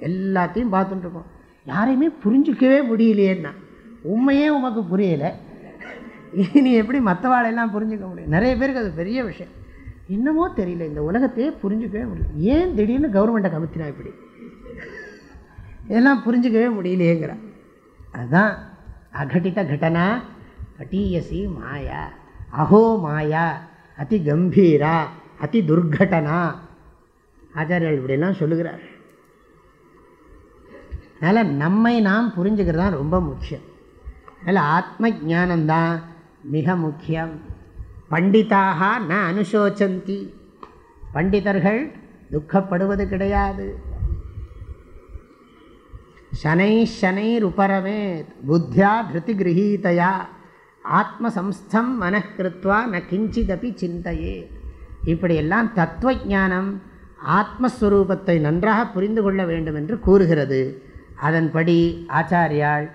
எல்லாத்தையும் பார்த்துட்டுருக்கோம் யாரையுமே புரிஞ்சிக்கவே முடியலையேன்னா உண்மையே உமக்கு புரியலை. நீ எப்படி மற்றவாளையெல்லாம் புரிஞ்சுக்க முடியும்? நிறைய பேருக்கு அது பெரிய விஷயம். என்னமோ தெரியல இந்த உலகத்தையே புரிஞ்சுக்கவே முடியல. ஏன் திடீர்னு கவர்மெண்ட்டை கமுத்தினா இப்படி? இதெல்லாம் புரிஞ்சுக்கவே முடியலையேங்கிற. அதுதான் அகட்டித கட்டனா பட்டீயசி மாயா அஹோ மாயா அதி கம்பீரா அதி துர்கட்டனா ஆச்சாரியர்கள் இப்படிலாம் சொல்லுகிறார். அதனால் நம்மை நாம் புரிஞ்சுக்கிறது தான் ரொம்ப முக்கியம். அதனால் ஆத்ம ஜானந்தான் மிக முக்கியம். பண்டிதாக ந அனுசோச்சந்தி பண்டிதர்கள் துக்கப்படுவது கிடையாது. சனை சனைர் உபரமே புத்தியா திருதி கிரகீதையா ஆத்மசம்ஸ்தம் மனக்கிருத்வா ந கிஞ்சிதபி சிந்தையே. இப்படியெல்லாம் தத்துவ ஞானம் ஆத்மஸ்வரூபத்தை நன்றாக புரிந்து கொள்ள வேண்டும் என்று கூறுகிறது. அதன்படி ஆச்சாரியால்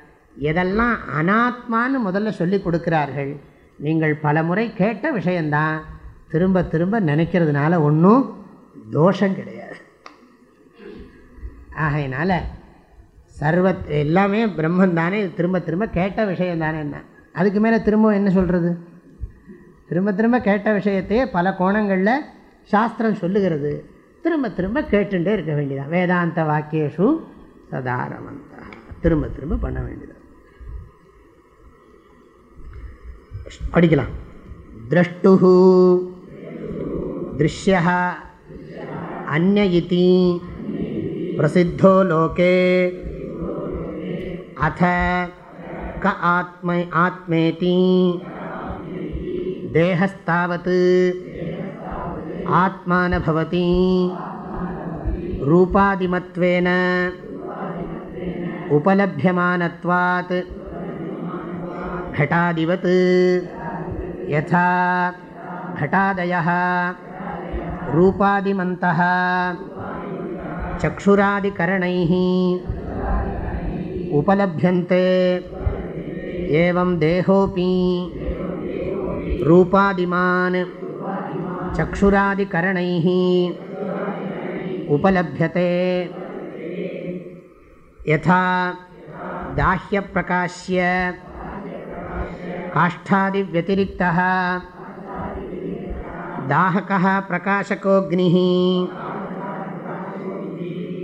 எதெல்லாம் அனாத்மான்னு முதல்ல சொல்லி கொடுக்கிறார்கள். நீங்கள் பல முறை கேட்ட விஷயந்தான் திரும்ப திரும்ப நினைக்கிறதுனால ஒன்றும் தோஷம் கிடையாது. ஆகையினால சர்வ எல்லாமே பிரம்மன் தானே திரும்ப திரும்ப கேட்ட விஷயம் தானே என்ன? அதுக்கு மேலே திரும்ப என்ன சொல்கிறது திரும்ப திரும்ப கேட்ட விஷயத்தையே பல கோணங்களில் சாஸ்திரம் சொல்லுகிறது. திரும்ப திரும்ப கேட்டுட்டே இருக்க வேண்டியதான் வேதாந்த வாக்கியேஷு சதாரமந்தா. திரும்ப திரும்ப பண்ண வேண்டியது படிக்கலாம். திரஷ்டு திருஷ்ய. அந்ய இதி பிரசித்தோ லோகே. அத. க ஆத்ம ஆத்மேதி. தேகஸ்தாவத். ஆத்மானபவதி. ரூபாதிமத்வேன. உபலபியமானத்வாத். घटादिवत् यथा घटादयः रूपादिमन्तः चक्षुरादिकरणैः उपलभ्यन्ते एवं देहोऽपि रूपादिमान् चक्षुरादिकरणैः उपलभ्यते यथा दाह्यप्रकाश्य काष्ठादिव्यतिरिक्तः दाहकः प्रकाशकोऽग्निः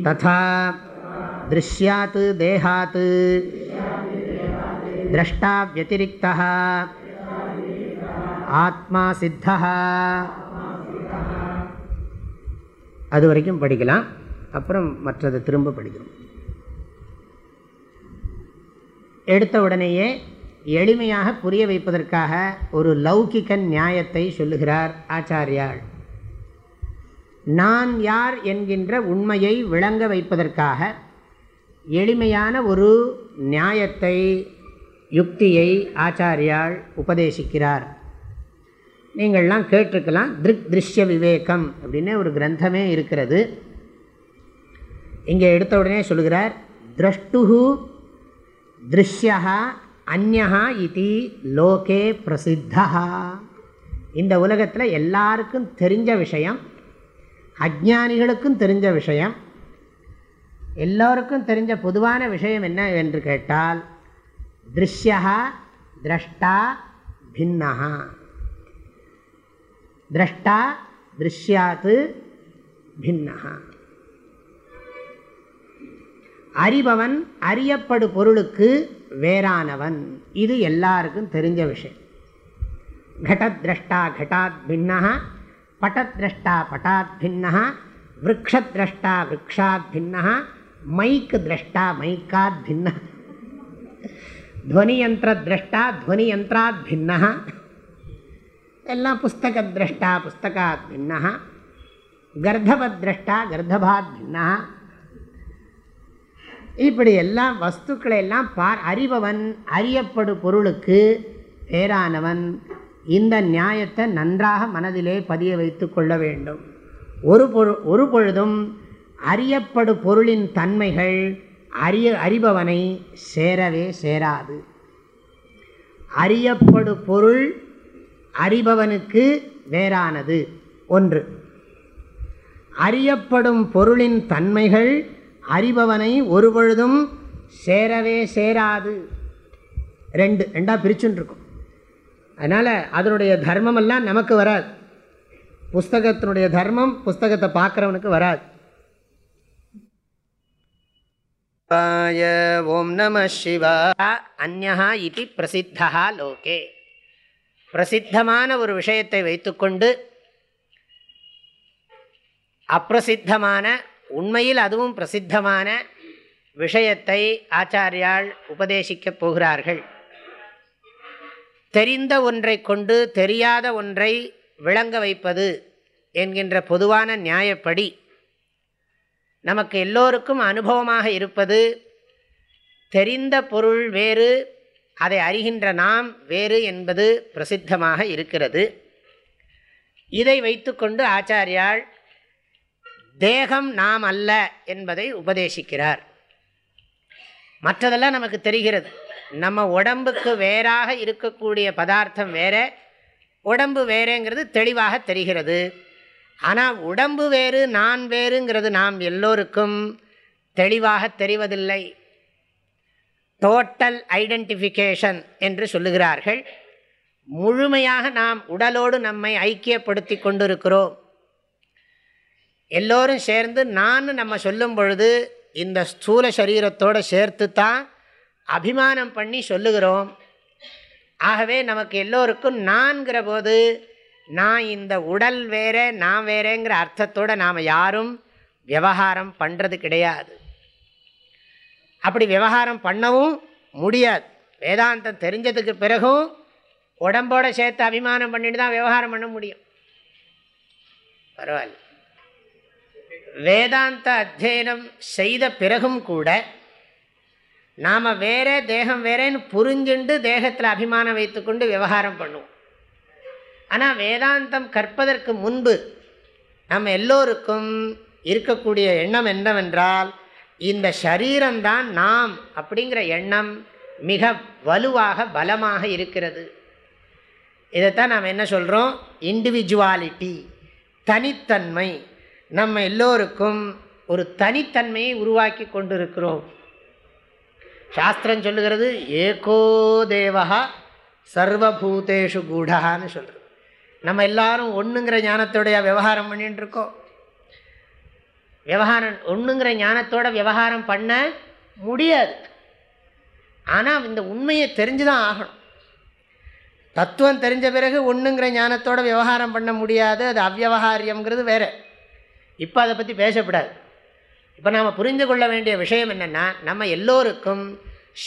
तथा दृश्यात् देहात् द्रष्टा व्यतिरिक्तः ஆத்மா சித்தா அது வரைக்கும் படிக்கலாம் அப்புறம் மற்றதை திரும்ப படிக்கணும் எடுத்த உடனேயே எளிமையாக புரிய வைப்பதற்காக ஒரு லௌகிக நியாயத்தை சொல்லுகிறார் ஆச்சாரியாள் நான் யார் என்கின்ற உண்மையை விளங்க வைப்பதற்காக எளிமையான ஒரு நியாயத்தை யுக்தியை ஆச்சாரியாள் உபதேசிக்கிறார். நீங்கள்லாம் கேட்டிருக்கலாம் திருக் திருஷ்ய விவேகம் அப்படின்னு ஒரு கிரந்தமே இருக்கிறது. இங்கே எடுத்த உடனே சொல்கிறார் திரஷ்டு திருஷ்யா அந்நகா இது லோகே பிரசித்தா. இந்த உலகத்தில் எல்லாருக்கும் தெரிஞ்ச விஷயம் அஜானிகளுக்கும் தெரிஞ்ச விஷயம் எல்லோருக்கும் தெரிஞ்ச பொதுவான விஷயம் என்ன என்று கேட்டால் திருஷ்யா திரஷ்டா பின்னஹா. திரஷ்டா திருஷ்யாத்து பின்னஹா. அறிபவன் அறியப்படு பொருளுக்கு வேறானவன். இது எல்லாருக்கும் தெரிஞ்ச விஷயம். கடத்ரஷ்டா கட்டாத் பின்னா பட்டத்ரஷ்டா பட்டாத் பின்னா விரக்ஷத்ரஷ்டா விரக்ஷாத் பின்னா மைக் திரஷ்டா மைக்காத் பின்னா துவனியந்திரத்ரஷ்டா துவனியந்திராத் பின்னா எல்லாம் புஸ்தகத்ரஷ்டா புஸ்தகாத் பின்னா கர்ப்பத்ரஷ்டா கர்ப்பபாத் பின்னா இப்படி எல்லாம் வஸ்துக்களை எல்லாம் பார் அறிபவன் அறியப்படு பொருளுக்கு பேரானவன். இந்த நியாயத்தை நன்றாக மனதிலே பதிய வைத்து கொள்ள வேண்டும். ஒரு பொரு ஒரு பொழுதும் அறியப்படு பொருளின் தன்மைகள் அறிய அறிபவனை சேரவே சேராது. அறியப்படு பொருள் அறிபவனுக்கு வேறானது. ஒன்று அறியப்படும் பொருளின் தன்மைகள் அறிபவனை ஒரு பொழுதும் சேரவே சேராது. ரெண்டு ரெண்டாக பிரிச்சுன்னு இருக்கும் அதனால் அதனுடைய தர்மமெல்லாம் நமக்கு வராது. புஸ்தகத்தினுடைய தர்மம் புஸ்தகத்தை பார்க்குறவனுக்கு வராது. ஓம் நம சிவா. அந்நா இது பிரசித்தா லோகே. பிரசித்தமான ஒரு விஷயத்தை வைத்துக்கொண்டு அப்பிரசித்தமான உண்மையில் அதுவும் பிரசித்தமான விஷயத்தை ஆச்சாரியால் உபதேசிக்கப் போகிறார்கள். தெரிந்த ஒன்றை கொண்டு தெரியாத ஒன்றை விளங்க வைப்பது என்கின்ற பொதுவான நியாயப்படி நமக்கு எல்லோருக்கும் அனுபவமாக இருப்பது தெரிந்த பொருள் வேறு அதை அறிகின்ற நாம் வேறு என்பது பிரசித்தமாக இருக்கிறது. இதை வைத்துக்கொண்டு ஆச்சாரியால் தேகம் நாம் அல்ல என்பதை உபதேசிக்கிறார். மற்றதெல்லாம் நமக்கு தெரிகிறது. நம்ம உடம்புக்கு வேறாக இருக்கக்கூடிய பதார்த்தம் வேறு உடம்பு வேறேங்கிறது தெளிவாக தெரிகிறது. ஆனால் உடம்பு வேறு நான் வேறுங்கிறது நாம் எல்லோருக்கும் தெளிவாக தெரிவதில்லை. டோட்டல் ஐடென்டிஃபிகேஷன் என்று சொல்லுகிறார்கள். முழுமையாக நாம் உடலோடு நம்மை ஐக்கியப்படுத்தி கொண்டிருக்கிறோம். எல்லோரும் சேர்ந்து நான் நம்ம சொல்லும் பொழுது இந்த ஸ்தூல சரீரத்தோடு சேர்த்து தான் அபிமானம் பண்ணி சொல்லுகிறோம். ஆகவே நமக்கு எல்லோருக்கும் நான்கிற போது நான் இந்த உடல் வேற நான் வேறேங்கிற அர்த்தத்தோடு நாம் யாரும் விவகாரம் பண்ணுறது கிடையாது. அப்படி விவகாரம் பண்ணவும் முடியாது. வேதாந்தம் தெரிஞ்சதுக்கு பிறகும் உடம்போடு சேர்த்து அபிமானம் பண்ணிட்டு தான் விவகாரம் பண்ண முடியும். பரவாயில்ல. வேதாந்த அத்தியனம் செய்த பிறகும் கூட நாம் வேறே தேகம் வேறேன்னு புரிஞ்சுண்டு தேகத்தில் அபிமானம் வைத்துக்கொண்டு விவகாரம் பண்ணுவோம். ஆனால் வேதாந்தம் கற்பதற்கு முன்பு நம்ம எல்லோருக்கும் இருக்கக்கூடிய எண்ணம் என்னவென்றால் இந்த சரீரம்தான் நாம் அப்படிங்கிற எண்ணம் மிக வலுவாக பலமாக இருக்கிறது. இதைத்தான் நாம் என்ன சொல்கிறோம் இண்டிவிஜுவாலிட்டி தனித்தன்மை. நம்ம எல்லோருக்கும் ஒரு தனித்தன்மையை உருவாக்கி கொண்டிருக்கிறோம். சாஸ்திரம் சொல்லுகிறது ஏகோ தேவா சர்வபூதேஷு கூடான்னு சொல்கிறது நம்ம எல்லாரும் ஒன்றுங்கிற ஞானத்தோடைய விவகாரம் பண்ணிகிட்டு இருக்கோம் விவகாரம் ஒன்றுங்கிற ஞானத்தோட விவகாரம் பண்ண முடியாது. ஆனால் இந்த உண்மையை தெரிஞ்சு தான் ஆகணும். தத்துவம் தெரிஞ்ச பிறகு ஒன்றுங்கிற ஞானத்தோட விவகாரம் பண்ண முடியாது. அது அவ்வகாரியங்கிறது வேறு. இப்போ அதை பற்றி பேசப்படாது. இப்போ நாம் புரிந்து கொள்ள வேண்டிய விஷயம் என்னென்னா நம்ம எல்லோருக்கும்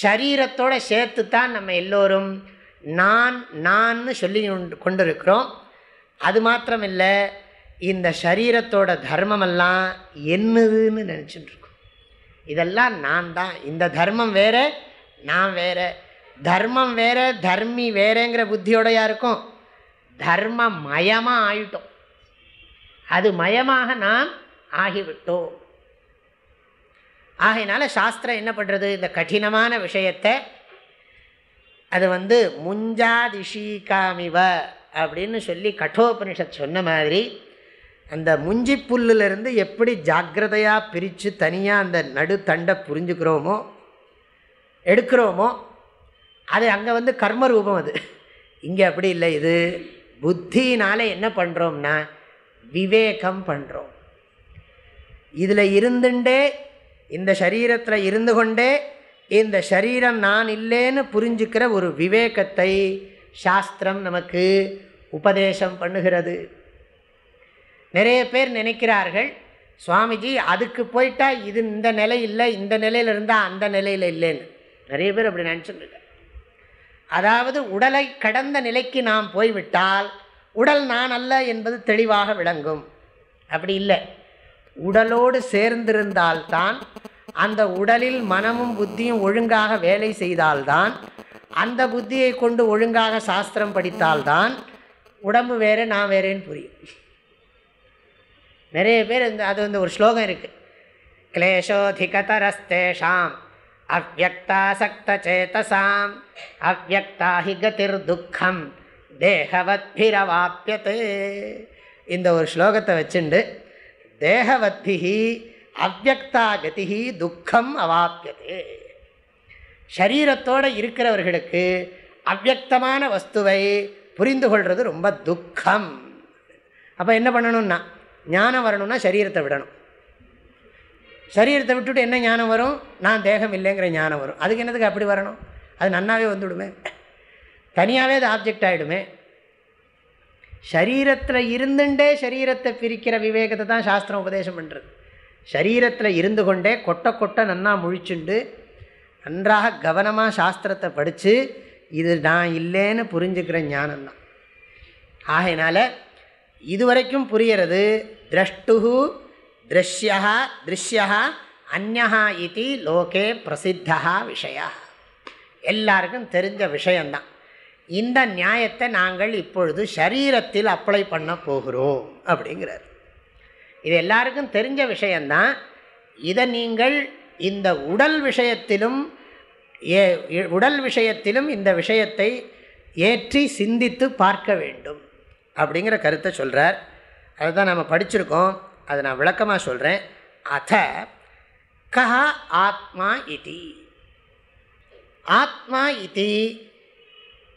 ஷரீரத்தோடு சேர்த்து தான் நம்ம எல்லோரும் நான் நான்னு சொல்லி கொண்டிருக்கிறோம். அது மாத்திரம் இல்லை இந்த சரீரத்தோட தர்மமெல்லாம் என்னதுன்னு நினச்சிட்டுருக்கோம். இதெல்லாம் நான் தான். இந்த தர்மம் வேறு நான் வேற. தர்மம் வேறு தர்மி வேறேங்கிற புத்தியோடையாக இருக்கும். தர்மமயமாக ஆயிட்டோம். அது மயமாக நாம் ஆகிவிட்டோம். ஆகையினால சாஸ்திரம் என்ன பண்ணுறது இந்த கடினமான விஷயத்தை அது வந்து முஞ்சாதிஷீகாமிவ அப்படின்னு சொல்லி கட்டோபனிஷத் சொன்ன மாதிரி அந்த முஞ்சி புல்லிருந்து எப்படி ஜாக்கிரதையாக பிரித்து தனியாக அந்த நடுத்தண்டை புரிஞ்சுக்கிறோமோ எடுக்கிறோமோ அது அங்கே வந்து கர்ம ரூபம் அது. இங்கே அப்படி இல்லை. இது புத்தினால் என்ன பண்ணுறோம்னா விவேகம் பண்ணுறோம் இதில் இருந்துண்டே இந்த சரீரத்தில் இருந்து கொண்டே இந்த சரீரம் நான் இல்லைன்னு புரிஞ்சுக்கிற ஒரு விவேகத்தை சாஸ்திரம் நமக்கு உபதேசம் பண்ணுகிறது. நிறைய பேர் நினைக்கிறார்கள் சுவாமிஜி அதுக்கு போயிட்டால் இது இந்த நிலை இல்லை இந்த நிலையில் இருந்தால் அந்த நிலையில் இல்லைன்னு. நிறைய பேர் அப்படி நினச்சிட்டு அதாவது உடலை கடந்த நிலைக்கு நாம் போய்விட்டால் உடல் நான் அல்ல என்பது தெளிவாக விளங்கும். அப்படி இல்லை. உடலோடு சேர்ந்திருந்தால்தான் அந்த உடலில் மனமும் புத்தியும் ஒழுங்காக வேலை செய்தால்தான் அந்த புத்தியை கொண்டு ஒழுங்காக சாஸ்திரம் படித்தால்தான் உடம்பு வேறு நான் வேறேன்னு புரியும். நிறைய பேர் இந்த அது வந்து ஒரு ஸ்லோகம் இருக்குது கிளேஷோதிகதரஸ்தேஷாம் அவ்வக்தாசக்தேதசாம் அவ்வக்தா துக்கம் தேகவத்பிரவாப்பியத்து இந்த ஒரு ஸ்லோகத்தை வச்சுண்டு தேகவத்பிகி அவ்வக்தா கதி துக்கம் அவாப்பியது சரீரத்தோடு இருக்கிறவர்களுக்கு அவ்வக்தமான வஸ்துவை புரிந்து கொள்வது ரொம்ப துக்கம். அப்போ என்ன பண்ணணும்னா ஞானம் வரணும்னா சரீரத்தை விடணும். சரீரத்தை விட்டுட்டு என்ன ஞானம் வரும்? நான் தேகம் இல்லைங்கிற ஞானம் வரும். அதுக்கு என்னதுக்கு அப்படி வரணும்? அது நன்னாவே வந்துவிடுமே தனியாகவே அது ஆப்ஜெக்ட் ஆகிடுமே சரீரத்தில் இருந்துட்டே சரீரத்தை பிரிக்கிற விவேகத்தை தான் சாஸ்திரம் உபதேசம் பண்ணுறது சரீரத்தில் இருந்து கொண்டே கொட்டை கொட்டை நன்னா முழிச்சுண்டு நன்றாக கவனமாக சாஸ்திரத்தை படித்து இது நான் இல்லைன்னு புரிஞ்சுக்கிற ஞானம்தான். ஆகையினால் இதுவரைக்கும் புரியறது திரஷ்டு திருஷ்யா திருஷ்யா அந்நா இது லோகே பிரசித்தா விஷயா எல்லாருக்கும் தெரிஞ்ச விஷயந்தான் இந்த நியாயத்தை நாங்கள் இப்பொழுது சரீரத்தில் அப்ளை பண்ண போகிறோம் அப்படிங்கிறார். இது எல்லாருக்கும் தெரிஞ்ச விஷயந்தான் இதை நீங்கள் இந்த உடல் விஷயத்திலும் ஏ உடல் விஷயத்திலும் இந்த விஷயத்தை ஏற்றி சிந்தித்து பார்க்க வேண்டும் அப்படிங்கிற கருத்தை சொல்கிறார் அதுதான் நம்ம படிச்சிருக்கோம். அதை நான் விளக்கமாக சொல்கிறேன் அத கஹ ஆத்மா இதி. ஆத்மா இதி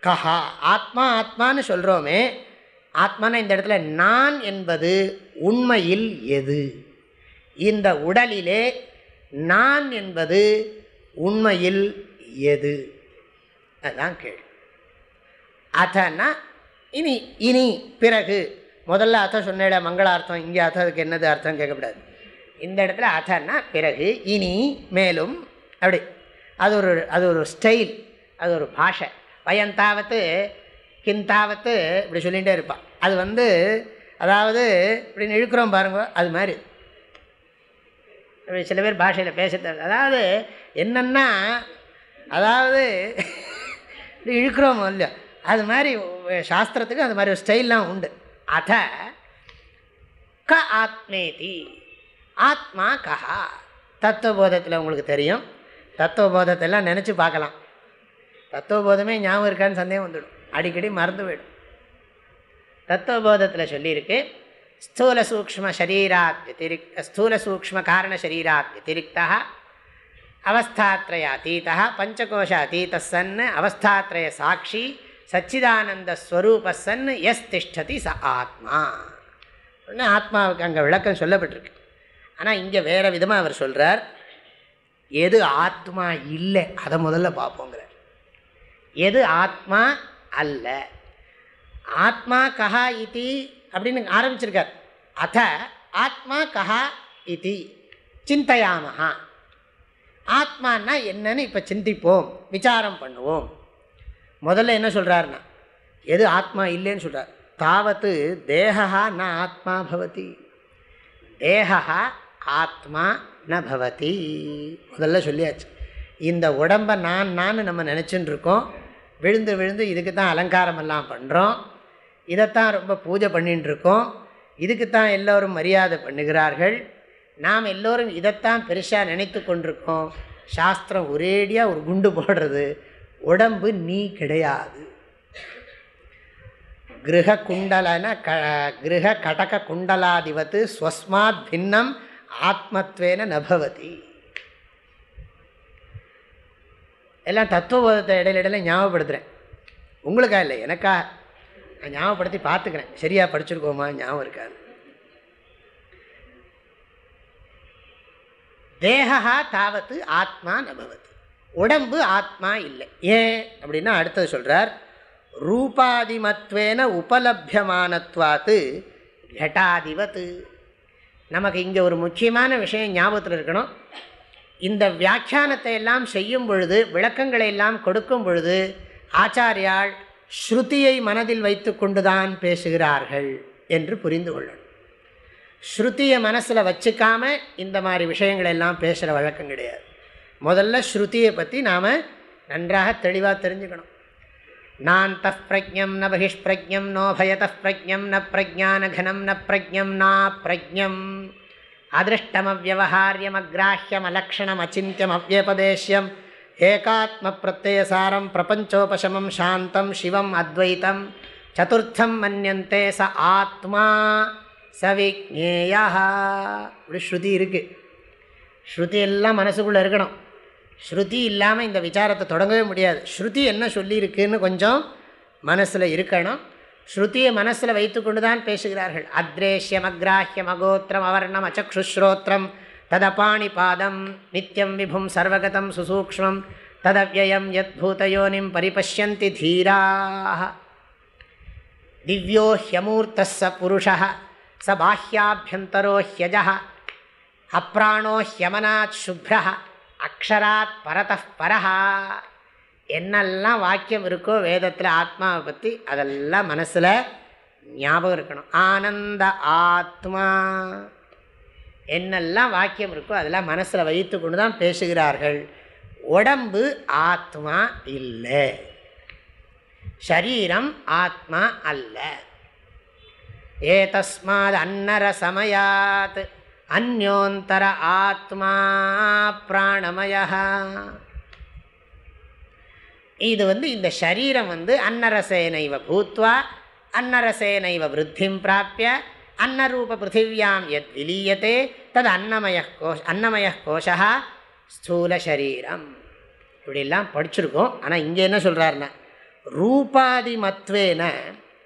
கஹா ஆத்மா ஆத்மான்னு சொல்கிறோமே ஆத்மான இந்த இடத்துல நான் என்பது உண்மையில் எது? இந்த உடலிலே நான் என்பது உண்மையில் எது? அதுதான் கேள்வி. அதனா இனி இனி பிறகு முதல்ல அர்த்தம் சொன்னேட மங்களார்த்தம் இங்கே அர்த்தம் அதுக்கு என்னது அர்த்தம் கேட்கக்கூடாது இந்த இடத்துல அதனா பிறகு இனி மேலும் அப்படி. அது ஒரு அது ஒரு ஸ்டைல் அது ஒரு பாஷை. பையன்தாவத்து கிந்தாவத்து இப்படி சொல்லிகிட்டே இருப்பான் அது வந்து அதாவது இப்படின்னு இழுக்கிறோம் பாருங்க அது மாதிரி. சில பேர் பாஷையில் பேச அதாவது என்னென்னா அதாவது இப்படி இழுக்கிறோம் இல்லையோ அது மாதிரி சாஸ்திரத்துக்கு அது மாதிரி ஒரு ஸ்டைல்லாம் உண்டு. அத க ஆத்மேதி ஆத்மா கஹா. தத்துவபோதத்தில் உங்களுக்கு தெரியும். தத்துவபோதத்தெல்லாம் நினச்சி பார்க்கலாம். தத்துவபோதமே ஞாபகம் இருக்கான்னு சந்தேகம் வந்துடும். அடிக்கடி மறந்து போயிடும். தத்துவபோதத்தில் சொல்லியிருக்கு ஸ்தூல சூக்ம சரீராத்யதிரிக் ஸ்தூல சூக்ம காரண சரீராத்யதிரிக்தா அவஸ்தாத்ரய அத்தீதா பஞ்சகோஷ அத்தீத சன் அவஸ்தாத்ரய சாட்சி சச்சிதானந்த ஸ்வரூப சன் எஸ் திஷ்டதி ச ஆத்மா. ஒன்று ஆத்மாவுக்கு அங்கே விளக்கம் சொல்லப்பட்டிருக்கு. ஆனால் இங்கே வேறு விதமாக அவர் சொல்கிறார் எது ஆத்மா இல்லை அதை முதல்ல பார்ப்போங்கிறார் எது ஆத்மா அல்ல? ஆத்மா கஹா இதி அப்படின்னு ஆரம்பிச்சிருக்கார். அத ஆத்மா கஹா இதி சிந்தையாமஹா. ஆத்மானா என்னன்னு இப்போ சிந்திப்போம் விசாரம் பண்ணுவோம். முதல்ல என்ன சொல்கிறாருன்னா எது ஆத்மா இல்லைன்னு சொல்கிறார் தாவத்து தேகா ந ஆத்மா பவதி. தேகா ஆத்மா ந பவதி. முதல்ல சொல்லியாச்சு. இந்த உடம்பை நான் நான் நம்ம நினச்சின்னு இருக்கோம். விழுந்து விழுந்து இதுக்கு தான் அலங்காரம் எல்லாம் பண்ணுறோம் இதைத்தான் ரொம்ப பூஜை பண்ணின்னு இருக்கோம் இதுக்கு தான் எல்லோரும் மரியாதை பண்ணுகிறார்கள். நாம் எல்லோரும் இதைத்தான் பெருசாக நினைத்து கொண்டிருக்கோம். சாஸ்திரம் ஒரேடியாக ஒரு குண்டு போடுறது. உடம்பு நீ கிடையாது. கிரக குண்டலன க கிரக கடக குண்டலாதிபத்து ஸ்வஸ்மாத் பின்னம் ஆத்மத்வேன நபவதி. எல்லாம் தத்துவபோதத்தை இடையில இடையில ஞாபகப்படுத்துகிறேன் உங்களுக்கா இல்லை எனக்கா? நான் ஞாபகப்படுத்தி பார்த்துக்கிறேன். சரியாக படிச்சிருக்கோமா? ஞாபகம் இருக்காது தேகா தாவத்து ஆத்மா நபவத்து. உடம்பு ஆத்மா இல்லை. ஏன் அப்படின்னா அடுத்தது சொல்கிறார் ரூபாதிமத்வேன உபலபியமானத்வாத்து கட்டாதிவத்து நமக்கு இங்கே ஒரு முக்கியமான விஷயம் ஞாபகத்தில் இருக்கணும். இந்த வியாக்கியானத்தை எல்லாம் செய்யும் பொழுது விளக்கங்களை எல்லாம் கொடுக்கும் பொழுது ஆச்சாரியால் ஸ்ருதியை மனதில் வைத்து கொண்டுதான் பேசுகிறார்கள் என்று புரிந்து கொள்ளணும். ஸ்ருதியை மனசில் வச்சுக்காம இந்த மாதிரி விஷயங்கள் எல்லாம் பேசுகிற வழக்கம் கிடையாது. முதல்ல ஸ்ருதியை பற்றி நாம் நன்றாக தெளிவாக தெரிஞ்சுக்கணும். நான் தஃப் ந பகிஷ்பிரஜம் நோ பயதஃப் பிரஜம் ந பிரஜானகனம் ந பிரஜம் நா பிரஜம் அதிருஷ்டமவியவஹாரியமக்ராஹ்யம் அச்சிந்தியம் அவ்யபதேஷ்யம் ஏகாத்ம பிரத்யசாரம் பிரபஞ்சோபசமம் சாந்தம் சிவம் அத்வைத்தம் சதுர்த்தம் மன்யந்தே ச ஆத்மா சவிக்னேயா இப்படி ஸ்ருதி இருக்குது ஸ்ருதி எல்லாம் மனசுக்குள்ளே இருக்கணும் ஸ்ருதி இல்லாமல் இந்த விசாரத்தை தொடங்கவே முடியாது ஸ்ருதி என்ன சொல்லியிருக்குன்னு கொஞ்சம் மனசில் இருக்கணும் ஸ்ருதியை மனசில் வைத்துக்கொண்டு தான் பேசுகிறார்கள். அத்ரேஷ்யம் அக்ராஹ்யம் அகோத்திரம் அவர்ணம் அச்சக்ஷுஸ்ரோத்திரம் ததபாணி பாதம் நித்தியம் விபும் சர்வகதம் சுசூக்மம் ததவியம் யத் பூதயோனிம் பரிபஷ்யந்தி தீராக திவ்யோ ஹியமூர்த்த ச புருஷ ச பாஹ்யாபியந்தரோ ஹியஜ அப்ராணோ ஹியமனாத் சுப்ர அக்ஷராத் பரத பரஹா என்னெல்லாம் வாக்கியம் இருக்கோ வேதத்தில் ஆத்மாவை பற்றி அதெல்லாம் மனசில் ஞாபகம் இருக்கணும். ஆனந்த ஆத்மா. என்னெல்லாம் வாக்கியம் இருக்கோ அதெல்லாம் மனசில் வைத்து கொண்டு தான் பேசுகிறார்கள். உடம்பு ஆத்மா இல்லை. ஷரீரம் ஆத்மா அல்ல. ஏ தஸ்மாத் அன்னர சமயாத் அந்யோந்தர ஆத்மா பிராணமயா இது வந்து இந்த சரீரம் வந்து அன்னரசேனைவ பூத்வா அன்னரசேனைவ விருத்திம் பிராப்பிய அன்னரூப பிருத்திவியாம் எத் விலீயத்தே தது அன்னமய கோஷ அன்னமய கோஷா ஸ்தூல சரீரம் இப்படிலாம் படிச்சிருக்கோம். ஆனால் இங்கே என்ன சொல்கிறாருன்னா ரூபாதி மத்வேன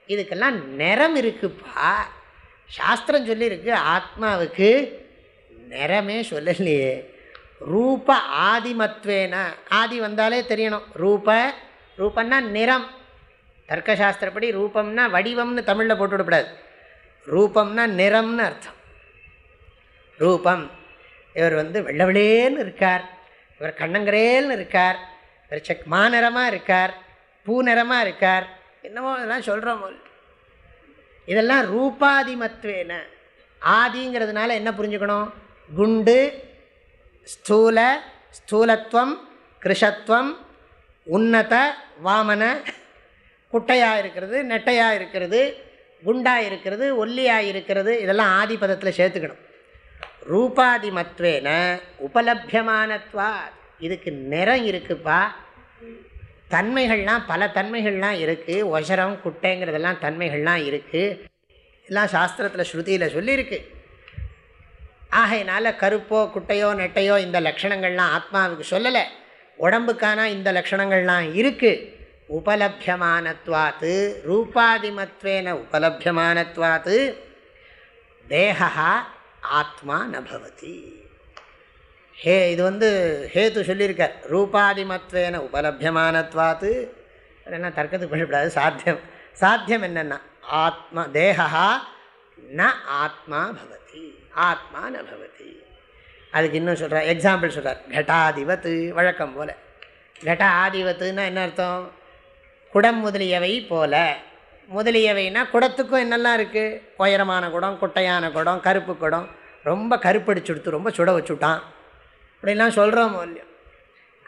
இதுக்கெல்லாம் நிறம் இருக்குப்பா. சாஸ்திரம் சொல்லியிருக்கு ஆத்மாவுக்கு நிறமே சொல்லலையே. ரூப ஆதிமத்வேன. ஆதி வந்தாலே தெரியணும். ரூப ரூபன்னா நிறம். தர்க்கசாஸ்திரப்படி ரூபம்னா வடிவம்னு தமிழில் போட்டுவிடக்கூடாது ரூபம்னா நிறம்னு அர்த்தம். ரூபம் இவர் வந்து வெள்ளவிளேன்னு இருக்கார். இவர் கண்ணங்கரேல்னு இருக்கார். இவர் செக் மாநிறமாக இருக்கார். பூ நிறமாக இருக்கார். என்னமோ இதெல்லாம் சொல்கிறோம் இதெல்லாம் ரூபாதிமத்வேன. ஆதிங்கிறதுனால என்ன புரிஞ்சுக்கணும்? குண்டு ஸ்தூல ஸ்தூலத்துவம் கிருஷத்துவம் உன்னத வாமன குட்டையாக இருக்கிறது நெட்டையாக இருக்கிறது குண்டாக இருக்கிறது ஒல்லியாக இருக்கிறது இதெல்லாம் ஆதிபதத்தில் சேர்த்துக்கணும். ரூபாதிமத்வேன உபலபியமானத்வா இதுக்கு நிறம் இருக்குப்பா. தன்மைகள்லாம் பல தன்மைகள்லாம் இருக்குது ஒசரம் குட்டைங்கிறதெல்லாம் தன்மைகள்லாம் இருக்குது எல்லாம் சாஸ்திரத்தில் ஸ்ருதியில் சொல்லியிருக்கு. ஆகையினால கருப்போ குட்டையோ நெட்டையோ இந்த லக்ஷணங்கள்லாம் ஆத்மாவுக்கு சொல்லலை. உடம்புக்கான இந்த லக்ஷணங்கள்லாம் இருக்குது உபலபியமானத்வாத்து ரூபாதிமத்வேன உபலபியமானத்வாத்து தேகா ஆத்மா நபவதி. ஹே இது வந்து ஹேத்து சொல்லியிருக்கார். ரூபாதிமத்வேன உபலபியமானத்வாத்து என்ன தர்க்கத்துக்கு பண்ணக்கூடாது சாத்தியம். சாத்தியம் என்னென்னா ஆத்மா தேகா ந ஆத்மா பவதி. ஆத்மா நபவதி அதுக்கு இன்னும் சொல்கிறார் எக்ஸாம்பிள் சொல்கிறார் கட்டாதிபத்து வழக்கம் போல். கட்ட ஆதிபத்துன்னா என்ன அர்த்தம்? குடம் முதலியவை போல. முதலியவைனா குடத்துக்கும் என்னெல்லாம் இருக்குது உயரமான குடம் குட்டையான குடம் கருப்பு குடம். ரொம்ப கருப்படிச்சு கொடுத்து ரொம்ப சுட வச்சுட்டான் அப்படிலாம் சொல்கிறோம் இல்லையோ?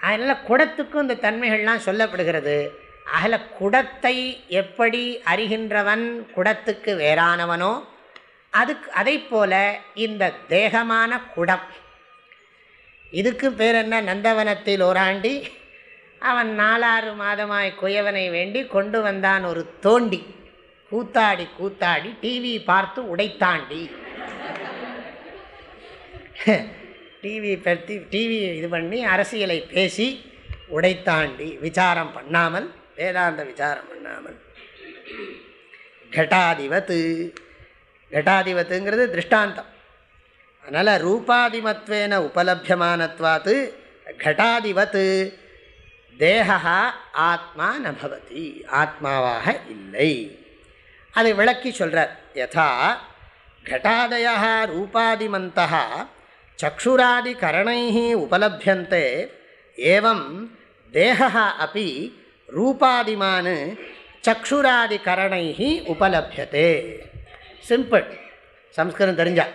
அதனால் குடத்துக்கும் இந்த தன்மைகள்லாம் சொல்லப்படுகிறது. அதில் குடத்தை எப்படி அறிகின்றவன்? குடத்துக்கு வேறானவனோ அதுக்கு அதை போல இந்த தேகமான குடம். இதுக்கு பேர் என்ன நந்தவனத்தில் ஓராண்டி அவன் நாலாறு மாதமாய் குயவனை வேண்டி கொண்டு வந்தான் ஒரு தோண்டி. கூத்தாடி கூத்தாடி டிவி பார்த்து உடைத்தாண்டி. டிவி பற்றி டிவி இது பண்ணி அரசியலை பேசி உடைத்தாண்டி. விசாரம் பண்ணாமல் வேதாந்த விசாரம் பண்ணாமல். கட்டாதிபத்து. ஜட்டாதிபத்துங்கிறது திருஷ்டாந்தம். அதனால் ரூபாதிமத்வேன உபலபியமானத்வாத்து கட்டாதிபத்து. தேகா ஆத்மா நபவதி ஆத்மாவாக இல்லை. அதை விளக்கி சொல்கிறார் யதா கட்டாதய ரூபாதிமந்த சக்ஷுராதிகரணை உபலபியந்தே ஏவம் தேகா அப்படி ரூபாதிமான் சக்ஷுராதிகரணை உபலபியதே. சிம்பிள். சம்ஸ்கிருதம் தெரிஞ்சா.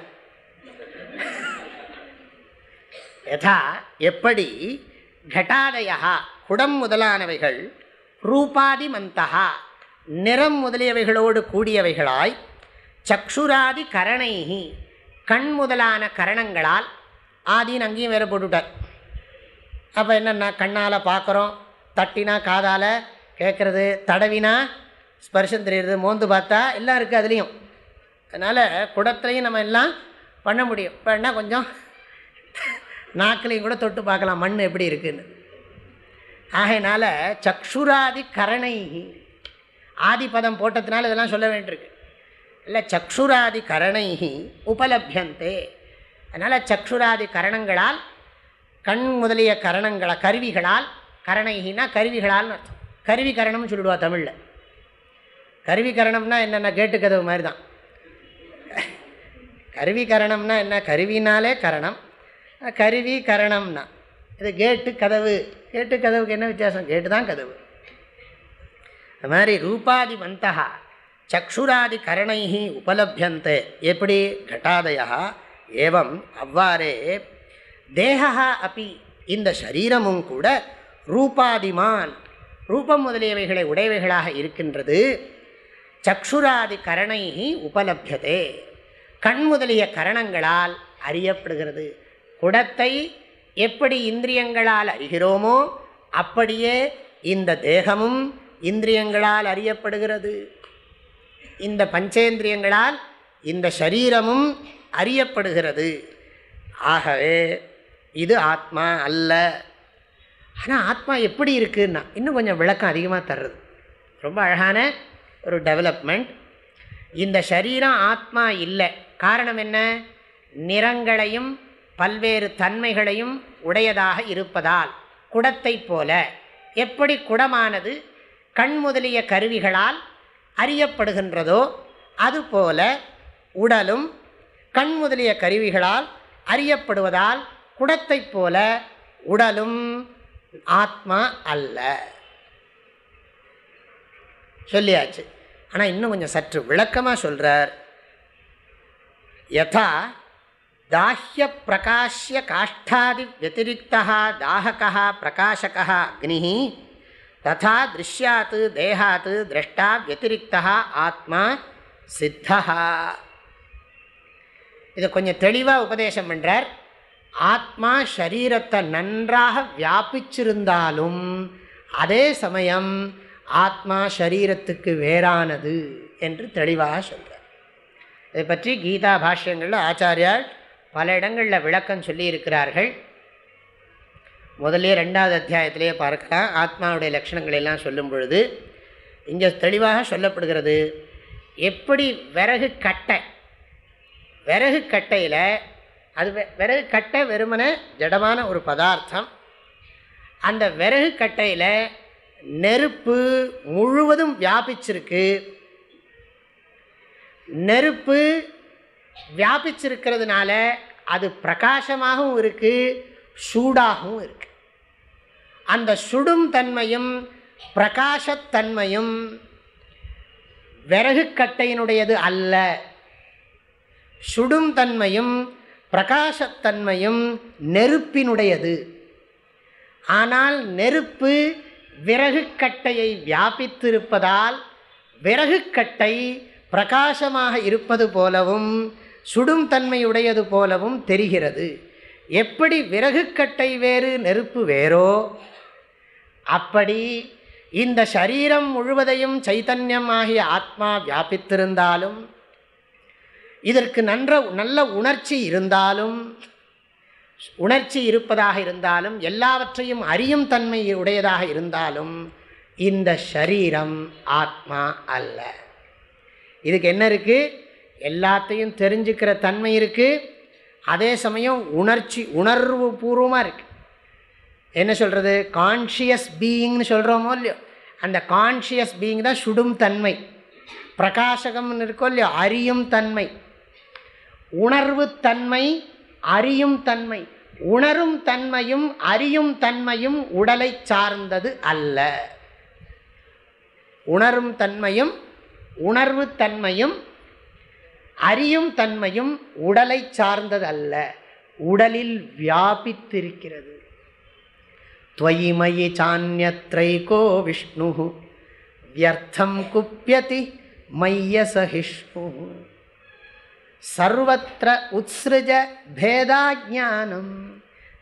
யதா எப்படி கட்டாதயா குடம் முதலானவைகள் ரூபாதிமந்தா நிறம் முதலியவைகளோடு கூடியவைகளாய் சக்ஷுராதி கரணைகி கண் முதலான கரணங்களால் ஆதின்னு அங்கேயும் வேறு போட்டுவிட்டார் அப்போ என்னென்னா கண்ணால் பார்க்குறோம் தட்டினா காதால் கேட்குறது தடவினா ஸ்பர்ஷம் தெரியுறது மோந்து பார்த்தா எல்லாம் இருக்குது அதுலேயும். அதனால் குடத்துலையும் நம்ம எல்லாம் பண்ண முடியும். இப்போ கொஞ்சம் நாக்கிலையும் கூட தொட்டு பார்க்கலாம் மண் எப்படி இருக்குன்னு. ஆகையினால சக்ஷுராதி கரணை ஆதிபதம் போட்டதுனால இதெல்லாம் சொல்ல வேண்டியிருக்கு. இல்லை சக்ஷுராதி கரணை உபலபியந்தே. அதனால் சக்ஷுராதி கரணங்களால் கண் முதலிய கரணங்களை கருவிகளால் கரணைகினா கருவிகளால்னு அர்த்தம். கருவி கரணம்னு சொல்லிடுவா தமிழில். கருவி கரணம்னா என்னென்ன கேட்டு கதவு மாதிரி தான் கருவி கரணம்னா என்ன? கருவினாலே கரணம். கருவி கரணம்னா. இது கேட்டு கதவு. கேட்டு கதவுக்கு என்ன வித்தியாசம்? கேட்டு தான் கதவு. அது மாதிரி ரூபாதி மந்தா சக்ஷுராதி கரணை உபலபியந்தே. எப்படி? கட்டாதயா. ஏவம் அவ்வாறே. தேகா அப்பி இந்த சரீரமும் கூட ரூபாதிமான். ரூபம் முதலியவைகளை உடையவைகளாக இருக்கின்றது. சக்ஷுராதி கரணை உபலபியதே. கண் முதலிய கரணங்களால் அறியப்படுகிறது. குடத்தை எப்படி இந்திரியங்களால் அறிகிறோமோ அப்படியே இந்த தேகமும் இந்திரியங்களால் அறியப்படுகிறது. இந்த பஞ்சேந்திரியங்களால் இந்த சரீரமும் அறியப்படுகிறது. ஆகவே இது ஆத்மா அல்ல. ஆனால் ஆத்மா எப்படி இருக்குன்னா இன்னும் கொஞ்சம் விளக்கம் அதிகமாக தர்றது. ரொம்ப அழகான ஒரு டெவலப்மெண்ட் இந்த சரீரம் ஆத்மா இல்லை. காரணம் என்ன? நிறங்களையும் பல்வேறு தன்மைகளையும் உடையதாக இருப்பதால் குடத்தை போல. எப்படி குடமானது கண் முதலிய கருவிகளால் அறியப்படுகின்றதோ அதுபோல உடலும் கண் முதலிய கருவிகளால் அறியப்படுவதால் குடத்தைப் போல உடலும் ஆத்மா அல்ல. சொல்லியாச்சு. ஆனால் இன்னும் கொஞ்சம் சற்று விளக்கமாக சொல்கிறார் யதா தாஹ்ய பிரகாஷ்ய காஷ்டாதி வத்திரிக்தா தாஹகா பிரகாசகா அக்னி ததா திருஷ்யாத் தேகாத் திரஷ்டா வத்திரிக்தா ஆத்மா சித்தா இதை கொஞ்சம் தெளிவாக உபதேசம் பண்ணுறார் ஆத்மா சரீரத்தை நன்றாக வியாபிச்சிருந்தாலும் அதே சமயம் ஆத்மா சரீரத்துக்கு வேறானது என்று தெளிவாக சொல்கிறார் இதை பற்றி கீதா பாஷ்யங்களில் ஆச்சாரியால் பல இடங்களில் விளக்கம் சொல்லியிருக்கிறார்கள். முதல்ல ரெண்டாவது அத்தியாயத்திலேயே பார்க்கலாம். ஆத்மாவுடைய லட்சணங்களை எல்லாம் சொல்லும் பொழுது இங்கே தெளிவாக சொல்லப்படுகிறது எப்படி விறகு கட்டை விறகு கட்டையில் அது விறகு கட்டை வெறுமன ஜடமான ஒரு பதார்த்தம். அந்த விறகு கட்டையில் நெருப்பு முழுவதும் வியாபிச்சிருக்கு. நெருப்பு வியாபிச்சிருக்கிறதுனால அது பிரகாசமாகவும் இருக்குது சூடாகவும் இருக்குது அந்த சுடும் தன்மையும் பிரகாசத்தன்மையும் விறகு கட்டையினுடையது அல்ல. சுடும் தன்மையும் பிரகாசத்தன்மையும் நெருப்பினுடையது. ஆனால் நெருப்பு விறகு கட்டையை வியாபித்திருப்பதால் விறகு கட்டை பிரகாசமாக இருப்பது போலவும் சுடும் தன்மையுடையது போலவும் தெரிகிறது. எப்படி விறகு கட்டை வேறு நெருப்பு வேறோ அப்படி இந்த சரீரம் முழுவதையும் சைத்தன்யமாகிய ஆத்மா வியாபித்திருந்தாலும் இதற்கு நன்ற நல்ல உணர்ச்சி இருந்தாலும் உணர்ச்சி இருப்பதாக இருந்தாலும் எல்லாவற்றையும் அறியும் தன்மை உடையதாக இருந்தாலும் இந்த ஷரீரம் ஆத்மா அல்ல. இதுக்கு என்ன இருக்குது எல்லாத்தையும் தெரிஞ்சுக்கிற தன்மை இருக்குது அதே சமயம் உணர்ச்சி உணர்வு பூர்வமாக இருக்குது என்ன சொல்கிறது கான்ஷியஸ் பீயிங்னு சொல்கிறோமோ இல்லையோ? அந்த கான்ஷியஸ் பீயிங் தான் சுடும் தன்மை. பிரகாசகம்னு இருக்கோ இல்லையோ? அறியும் தன்மை. உணர்வு தன்மை அறியும் தன்மை. உணரும் தன்மையும் அறியும் தன்மையும் உடலை சார்ந்தது அல்ல. உணரும் தன்மையும் உணர்வு தன்மையும் அறியும் தன்மையும் உடலை சார்ந்தது அல்ல உடலில் வியாபித்திருக்கிறது. துவயிமயி சான்யத்ரைகோ விஷ்ணு வியர்த்தம் குப்பியதி மைய சகிஷ்ணு. சர்வத்திர உத்ஸ்ருஜ பேதாஜானம்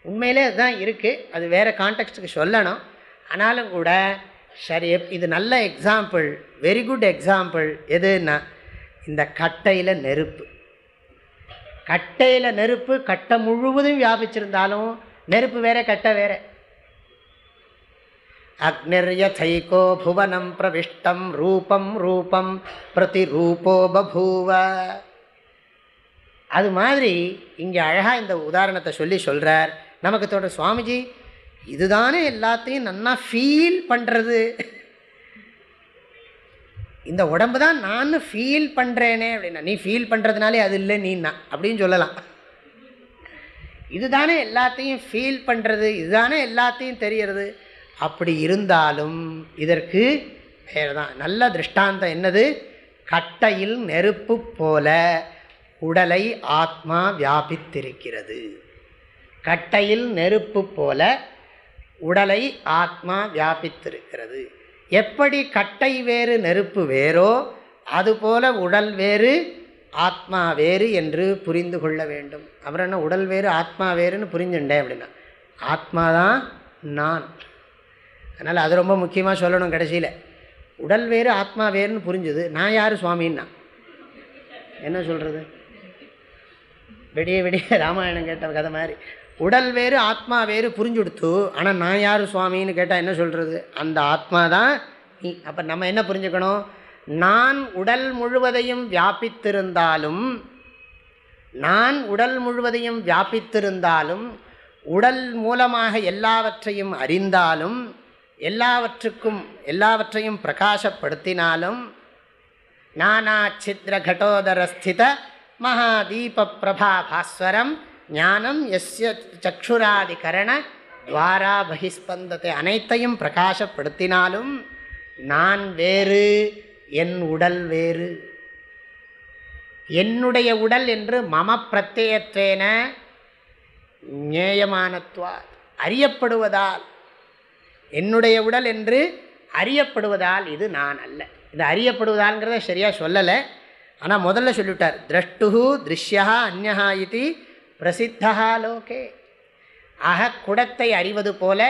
உண்மையிலே அதுதான் இருக்குது அது வேறு கான்டெக்ட்டுக்கு சொல்லணும். ஆனாலும் கூட சரி இது நல்ல எக்ஸாம்பிள் வெரி குட் எக்ஸாம்பிள் எதுன்னா இந்த கட்டையில் நெருப்பு. கட்டையில் நெருப்பு கட்டை முழுவதும் வியாபிச்சிருந்தாலும் நெருப்பு வேற கட்டை வேற. அக்னிர்யதைகோ புவனம் பிரவிஷ்டம் ரூபம் ரூபம் பிரதி ரூபோ பபூவ. அது மாதிரி இங்கே அழகாக இந்த உதாரணத்தை சொல்லி சொல்கிறார் நமக்கு தோன்ற சுவாமிஜி இதுதானே எல்லாத்தையும் நன்னா ஃபீல் பண்ணுறது இந்த உடம்பு தான் நான் ஃபீல் பண்ணுறேனே அப்படின்னா நீ ஃபீல் பண்ணுறதுனாலே அது இல்லை நீன்னா அப்படின்னு சொல்லலாம். இதுதானே எல்லாத்தையும் ஃபீல் பண்ணுறது இதுதானே எல்லாத்தையும் தெரியறது. அப்படி இருந்தாலும் இதற்கு வேறு தான். நல்ல திருஷ்டாந்தம் என்னது? கட்டையில் நெருப்பு போல உடலை ஆத்மா வியாபித்திருக்கிறது. கட்டையில் நெருப்பு போல உடலை ஆத்மா வியாபித்திருக்கிறது. எப்படி கட்டை வேறு நெருப்பு வேறோ அதுபோல உடல் வேறு ஆத்மா வேறு என்று புரிந்து கொள்ள வேண்டும். அப்புறம் என்ன உடல் வேறு ஆத்மா வேறுன்னு புரிஞ்சுட்டேன் அப்படின்னா ஆத்மா தான் நான். அதனால் அது ரொம்ப முக்கியமாக சொல்லணும் கடைசியில். உடல் வேறு ஆத்மா வேறுன்னு புரிஞ்சுது. நான் யார் சுவாமின்னா? என்ன சொல்கிறது விடிய விடிய ராமாயணம் கேட்ட கதை மாதிரி. உடல் வேறு ஆத்மா வேறு புரிஞ்சு கொடுத்து ஆனால் நான் யார் சுவாமின்னு கேட்டால் என்ன சொல்கிறது அந்த ஆத்மா தான் நீ. அப்போ நம்ம என்ன புரிஞ்சுக்கணும்? நான் உடல் முழுவதையும் வியாபித்திருந்தாலும் நான் உடல் முழுவதையும் வியாபித்திருந்தாலும் உடல் மூலமாக எல்லாவற்றையும் அறிந்தாலும் எல்லாவற்றுக்கும் எல்லாவற்றையும் பிரகாசப்படுத்தினாலும் நானா சித்திர கடோதர ஸ்தித மகாதீப பிரபா பாஸ்வரம் ஞானம் எஸ்ய சக்ஷுராதிகரண துவாரா பகிஸ்பந்தத்தை அனைத்தையும் பிரகாசப்படுத்தினாலும் நான் வேறு என் உடல் வேறு. என்னுடைய உடல் என்று மம பிரத்யேத்வேன ஞேயமானத்வா அறியப்படுவதால். என்னுடைய உடல் என்று அறியப்படுவதால் இது நான் அல்ல. இது அறியப்படுவதால்ங்கிறத சரியாக சொல்லலை. ஆனால் முதல்ல சொல்லிவிட்டார் திரஷ்டு திருஷ்யா அந்நா இது பிரசித்தா லோகே. ஆக குடத்தை அறிவது போல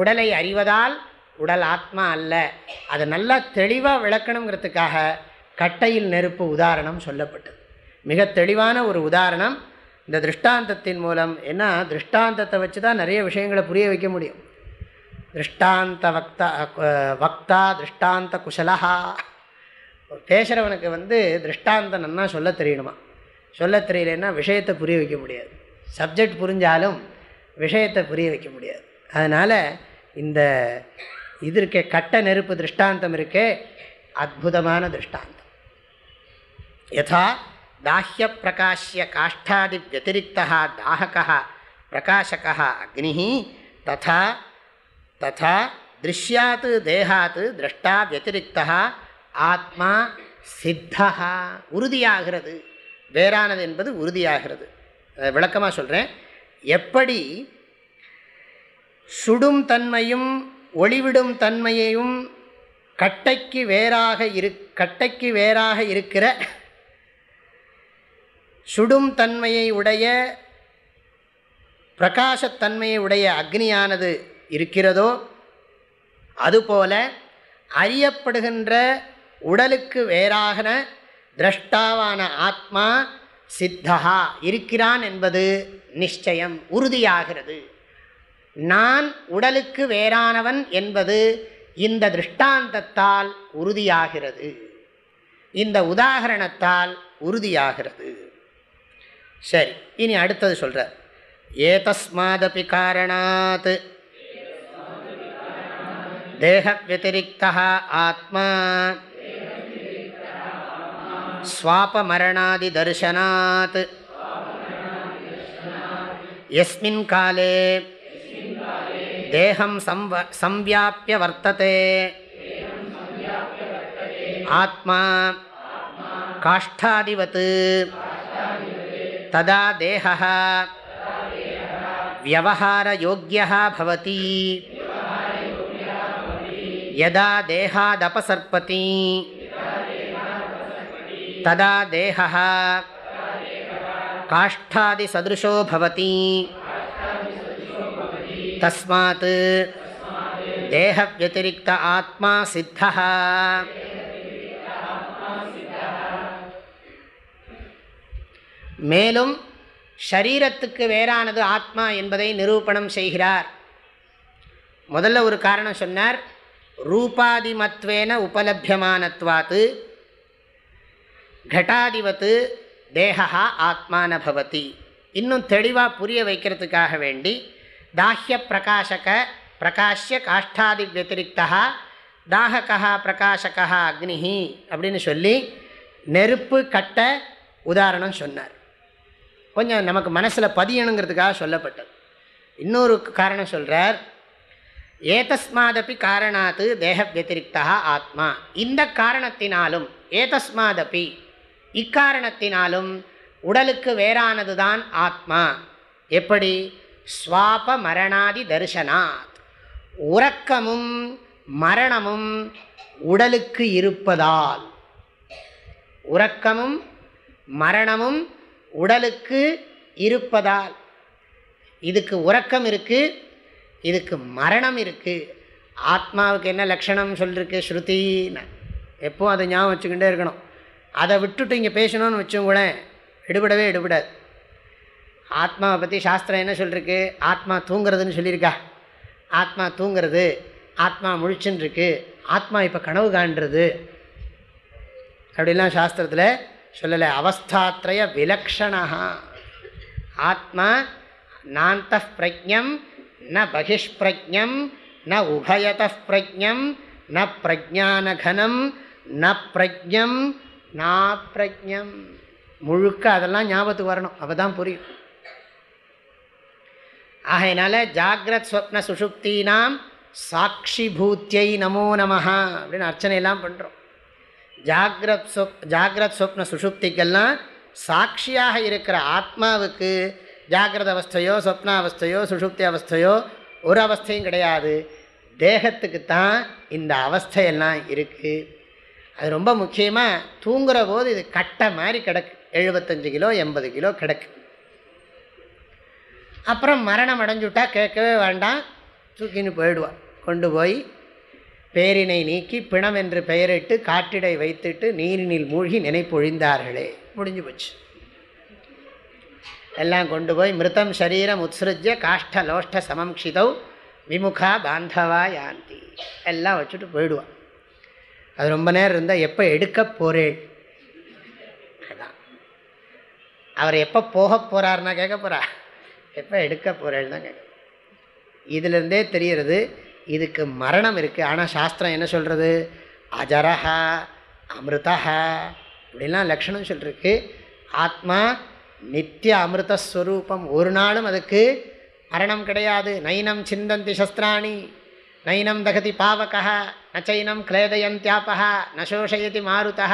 உடலை அறிவதால் உடல் ஆத்மா அல்ல. அதை நல்லா தெளிவாக விளக்கணுங்கிறதுக்காக கட்டையில் நெருப்பு உதாரணம் சொல்லப்பட்டது. மிக தெளிவான ஒரு உதாரணம். இந்த திருஷ்டாந்தத்தின் மூலம் ஏன்னா திருஷ்டாந்தத்தை வச்சு தான் நிறைய விஷயங்களை புரிய வைக்க முடியும். திருஷ்டாந்த வக்தா வக்தா திருஷ்டாந்த குஷலஹா பேசுகிறவனுக்கு வந்து திருஷ்டாந்தம் நன்னா சொல்ல தெரியணுமா? சொல்ல தெரியலன்னா விஷயத்தை புரிய வைக்க முடியாது. சப்ஜெக்ட் புரிஞ்சாலும் விஷயத்தை புரிய வைக்க முடியாது. அதனால் இந்த இது இருக்கே கட்ட நெருப்பு திருஷ்டாந்தம் இருக்கே அற்புதமான திருஷ்டாந்தம். யதா தாஹ்ய பிரகாஷ்ய காஷ்டாதி வத்திரிக்தா தாஹகா பிரகாஷகா அக்னி ததா ததா திருஷ்யாத் தேகாத் திரஷ்டா வத்திரிக்தா ஆத்மா சித்தா உறுதியாகிறது. வேறானது என்பது உறுதியாகிறது. விளக்கமாக சொல்கிறேன் எப்படி சுடும் தன்மையும் ஒளிவிடும் தன்மையையும் கட்டைக்கு வேறாக இரு கட்டைக்கு வேறாக இருக்கிற சுடும் தன்மையை உடைய பிரகாசத்தன்மையை உடைய அக்னியானது இருக்கிறதோ அதுபோல அறியப்படுகின்ற உடலுக்கு வேறாக திரஷ்டாவான ஆத்மா சித்தகா இருக்கிறான் என்பது நிச்சயம் உறுதியாகிறது. நான் உடலுக்கு வேறானவன் என்பது இந்த திருஷ்டாந்தத்தால் உறுதியாகிறது. இந்த உதாகரணத்தால் உறுதியாகிறது. சரி இனி அடுத்தது சொல்கிறார் ஏதஸ்மாதபி காரணாத். தேக வத்திரிக்தா ஆத்மா. स्वापमरणादिदर्शनात् यस्मिन् काले देहं संव संव्याप्य वर्तते आत्मा काष्ठादिवत् तदा देहः व्यवहारयोग्यः भवति यदा देहादपसर्पति ததா தேகா காஷ்டாதிசோ பவதி தஸ்மாத் தேகவியதிரிக்த ஆத்மா சித்தா மேலும் ஷரீரத்துக்கு வேறானது ஆத்மா என்பதை நிரூபணம் செய்கிறார். முதல்ல ஒரு காரணம் சொன்னார். ரூபாதிமத்வேன உபலபியமானத்வாத்து கட்டாதிவத்து தேகா ஆத்மான பவதி இன்னும் தெளிவாக புரிய வைக்கிறதுக்காக வேண்டி தாஹ்ய பிரகாசக பிரகாஷ்ய காஷ்டாதி வத்திரிகா தாககா பிரகாசகா அக்னிஹி அப்படின்னு சொல்லி நெருப்பு கட்ட உதாரணம் சொன்னார். கொஞ்சம் நமக்கு மனசில் பதியணுங்கிறதுக்காக சொல்லப்பட்டது. இன்னொரு காரணம் சொல்கிறார் ஏதஸ்மாதபி காரணாத்து தேக வத்திரிகா ஆத்மா. இந்த காரணத்தினாலும் ஏதஸ்மாதபி இக்காரணத்தினாலும் உடலுக்கு வேறானது தான் ஆத்மா. எப்படி? ஸ்வாப மரணாதி தரிசனாத். உறக்கமும் மரணமும் உடலுக்கு இருப்பதால். உறக்கமும் மரணமும் உடலுக்கு இருப்பதால். இதுக்கு உறக்கம் இருக்குது இதுக்கு மரணம் இருக்குது ஆத்மாவுக்கு என்ன லக்ஷணம் சொல்லிருக்கு ஸ்ருத்தின்னு எப்போ அதை ஞாபகம் வச்சுக்கிட்டே இருக்கணும். அதை விட்டுட்டு இங்கே பேசணும்னு வச்சுங்களேன் எடுபடவே எடுபடாது. ஆத்மாவை பற்றி சாஸ்திரம் என்ன சொல்லிருக்கு? ஆத்மா தூங்குறதுன்னு சொல்லியிருக்கா? ஆத்மா தூங்குறது ஆத்மா முழிச்சுன்னு இருக்கு ஆத்மா இப்போ கனவு காண்றது. அப்படிலாம் சாஸ்திரத்தில் சொல்லலை. அவஸ்தாத்ரய விலக்ஷணா ஆத்மா நாந்த பிரஜம் ந பகிஷ்பிரஜம் ந உபயத பிரஜம் ந பிரஜானகனம் ந பிரஜம் நாப்பிரஜம் முழுக்க அதெல்லாம் ஞாபகத்துக்கு வரணும். அப்போ தான் புரியும். ஆகையினால ஜாகிரத் ஸ்வப்ன சுஷுப்தினாம் சாட்சி பூத்தியை நமோ நமஹா அப்படின்னு அர்ச்சனையெல்லாம் பண்ணுறோம் ஜாகிரத் சொப் ஜாகிரத் ஸ்வப்ன சுஷுப்திக்கெல்லாம் சாட்சியாக இருக்கிற ஆத்மாவுக்கு ஜாகிரத அவஸ்தையோ சொப்னாவஸ்தையோ சுஷுப்தி அவஸ்தையோ ஒரு அவஸ்தையும் கிடையாது. தேகத்துக்கு தான் இந்த அவஸ்தையெல்லாம் இருக்குது அது ரொம்ப முக்கியமாக தூங்குற போது இது கட்டை மாதிரி கிடக்கு. எழுபத்தஞ்சு கிலோ எண்பது கிலோ கிடக்கு. அப்புறம் மரணம் அடைஞ்சுட்டா கேட்கவே வேண்டாம். தூக்கின்னு போயிடுவான் கொண்டு போய் பேரினை நீக்கி பிணம் என்று பெயரிட்டு காற்றிடை வைத்துட்டு நீரினில் மூழ்கி நினைப்பொழிந்தார்களே. முடிஞ்சு போச்சு. எல்லாம் கொண்டு போய் மிருதம் சரீரம் உத்ஸ்ருஜ காஷ்ட லோஷ்ட சமம்ஷிதௌ விமுகா பாந்தவா யாந்தி. எல்லாம் வச்சுட்டு போயிடுவான் அது ரொம்ப நேரம் இருந்தால் எப்போ எடுக்க போகிறேன் அதான். அவர் எப்போ போக போகிறாருன்னா கேட்க போகிறா எப்போ எடுக்க போகிறேன்னு தான் கேட்க இதுலேருந்தே தெரிகிறது இதுக்கு மரணம் இருக்குது ஆனால் சாஸ்திரம் என்ன சொல்கிறது அஜரஹா அமிர்தா இப்படிலாம் லக்ஷணம் சொல்லிருக்கு. ஆத்மா நித்திய அமிர்தஸ்வரூபம் ஒரு நாளும் அதுக்கு மரணம் கிடையாது. நைனம் சிந்தந்தி சஸ்திராணி. நைனம் தகதி பாவகா. அச்சைனம் கிளேதயந்தியாபா நசோஷயதி மாருதா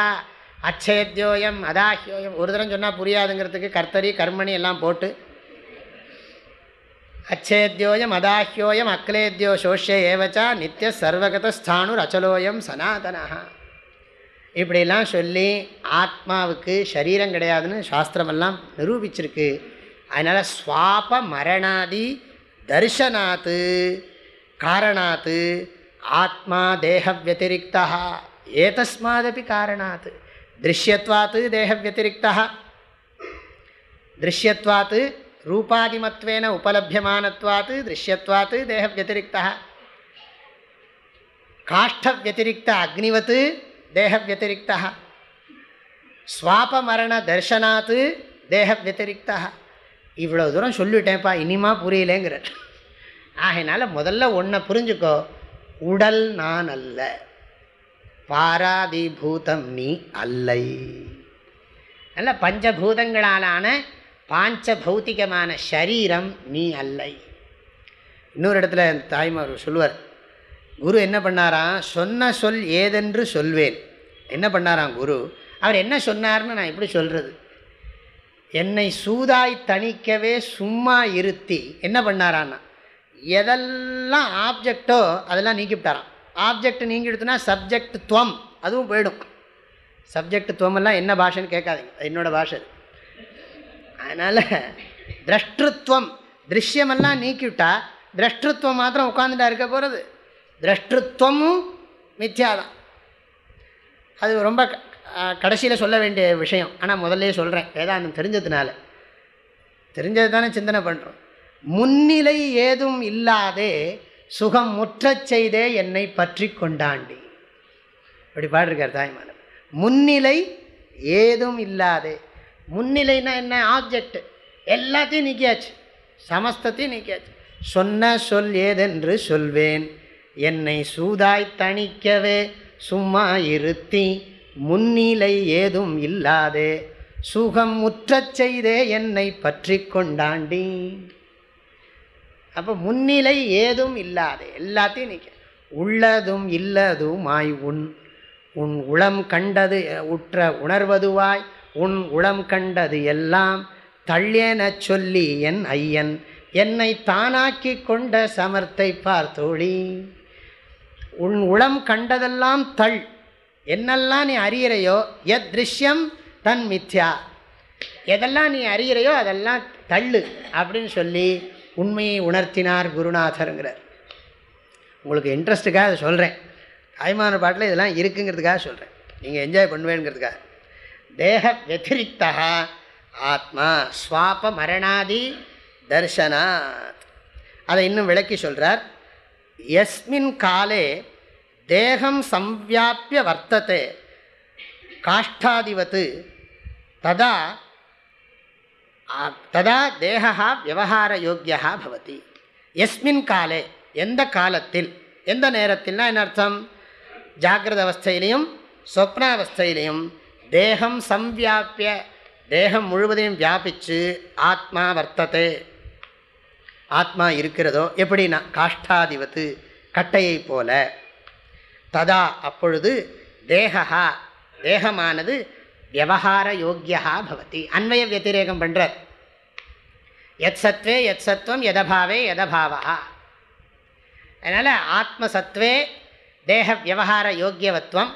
அச்சேத்யோயம் அதாஹ்யோயம். ஒரு தரம் சொன்னால் புரியாதுங்கிறதுக்கு கர்த்தரி கர்மணி எல்லாம் போட்டு. அச்சேத்யோயம் அதாஹ்யோயம் அக்லேத்யோ சோஷ்ய ஏவச்சா நித்திய சர்வகதஸ்தானுர் அச்சலோயம் சனாதனா இப்படிலாம் சொல்லி ஆத்மாவுக்கு சரீரம் கிடையாதுன்னு சாஸ்திரமெல்லாம் நிரூபிச்சிருக்கு. அதனால் ஸ்வாப மரணாதி தர்ஷனாத்து காரணாத்து ஆத்மா தேக வத்திரிக்தா ஏதஸ்மாதபி காரணாத். திருஷ்யத்வாத்து தேக வத்திரிக்தா திருஷ்யத்வாத்து ரூபாதிமத்வேன உபலபியமானத்வாத்து திருஷ்யத்வாத்து தேக வத்திரிக்தா காஷ்ட வத்திரிக்த அக்னிவத் தேக வத்திரிக்தா ஸ்வாபமரண தர்ஷனாத் தேக வத்திரிக்தா இவ்வளோ தூரம் சொல்லிட்டேன்ப்பா இனிமா புரியலேங்கிற ஆகையினால முதல்ல ஒன்றை புரிஞ்சுக்கோ. உடல் நான் அல்ல பாராதிபூதம் நீ அல்லை. அல்ல பஞ்சபூதங்களாலான பாஞ்ச பௌத்திகமான ஷரீரம் நீ அல்லை. இன்னொரு இடத்துல தாய்மார் சொல்லுவார் குரு என்ன பண்ணாராம் சொன்ன சொல் ஏதென்று சொல்வேன். என்ன பண்ணாராம் குரு? அவர் என்ன சொன்னார்னு நான் எப்படி சொல்கிறது என்னை சூதாய் தணிக்கவே சும்மா இருத்தி என்ன பண்ணாரான்னா எதெல்லாம் ஆப்ஜெக்டோ அதெல்லாம் நீக்கிவிட்டாராம். ஆப்ஜெக்ட் நீங்கிடுத்துனா சப்ஜெக்ட் துவம் அதுவும் போயிடும். சப்ஜெக்ட் துவமெல்லாம் என்ன பாஷைன்னு கேட்காதீங்க. அது என்னோட பாஷை அது. அதனால் திரஷ்டத்துவம் திருஷ்யமெல்லாம் நீக்கிவிட்டா திரஷ்டத்துவம் மாத்திரம் உட்காந்துட்டா இருக்க போகிறது திரஷ்டத்துவமும் மித்யாதான். அது ரொம்ப கடைசியில் சொல்ல வேண்டிய விஷயம். ஆனால் முதல்ல சொல்கிறேன் வேதாந்தம் தெரிஞ்சதுனால. தெரிஞ்சது தானே சிந்தனை பண்ணுறோம் முன்னிலை ஏதும் இல்லாதே சுகம் முற்றச் செய்தே என்னை பற்றி கொண்டாண்டி. இப்படி பாடிருக்கார் தாய்மானவர். முன்னிலை ஏதும் இல்லாதே. முன்னிலைனா என்ன? ஆப்ஜெக்ட் எல்லாத்தையும் நீக்கியாச்சு. சமஸ்தத்தையும் நீக்கியாச்சு. சொன்ன சொல் ஏதென்று சொல்வேன். என்னை சூதாய் தணிக்கவே சும்மா இருத்தி. முன்னிலை ஏதும் இல்லாதே. சுகம் முற்றச் செய்தே என்னை பற்றி கொண்டாண்டி. அப்போ முன்னிலை ஏதும் இல்லாது எல்லாத்தையும் நிற்க உள்ளதும் இல்லதுமாய் உன் உன் உளம் கண்டது உற்ற உணர்வதுவாய் உன் உளம் கண்டது எல்லாம் தள்ளேன சொல்லி என் ஐயன் என்னை தானாக்கி கொண்ட சமர்த்தை பார்த்தோழி உன் உளம் கண்டதெல்லாம் தள் என்னெல்லாம் நீ அறிகிறையோ எத் திருஷ்யம் தன் மித்யா. எதெல்லாம் நீ அறிகிறையோ அதெல்லாம் தள்ளு அப்படின்னு சொல்லி உண்மையை உணர்த்தினார் குருநாதருங்கிறார். உங்களுக்கு இன்ட்ரெஸ்ட்டுக்காக அதை சொல்கிறேன் தாய்மான பாட்டில் இதெல்லாம் இருக்குங்கிறதுக்காக சொல்கிறேன் நீங்கள் என்ஜாய் பண்ணுவேங்கிறதுக்காக. தேக வத்திரிக்தா ஆத்மா ஸ்வாப மரணாதி தர்சனாத் அதை இன்னும் விளக்கி சொல்கிறார் எஸ்மின் காலே தேகம் சம்வியாபிய வர்த்தத்தை காஷ்டாதிவத்து ததா ததா தேகா விவகார யோக்கியா பவதி. எஸ்மின் காலே எந்த காலத்தில் எந்த நேரத்தில்னா என்ன அர்த்தம்? ஜாகிரத அவஸ்தையிலையும் சொப்னாவஸ்தையிலையும் தேகம் சம்வியாபிய தேகம் முழுவதையும் வியாபித்து ஆத்மா வர்த்ததே. ஆத்மா இருக்கிறதோ எப்படின்னா காஷ்டாதிபத்து கட்டையை போல. ததா அப்பொழுது தேகா தேகமானது விவகார யோக்கியா பவதி அன்வய வத்திரேகம் பண்ணுறார் எத் சத்வே எத் சத்வம் எதபாவே எதபாவா அதனால் ஆத்மசத்வே தேக வியவகார யோக்கியவத்துவம்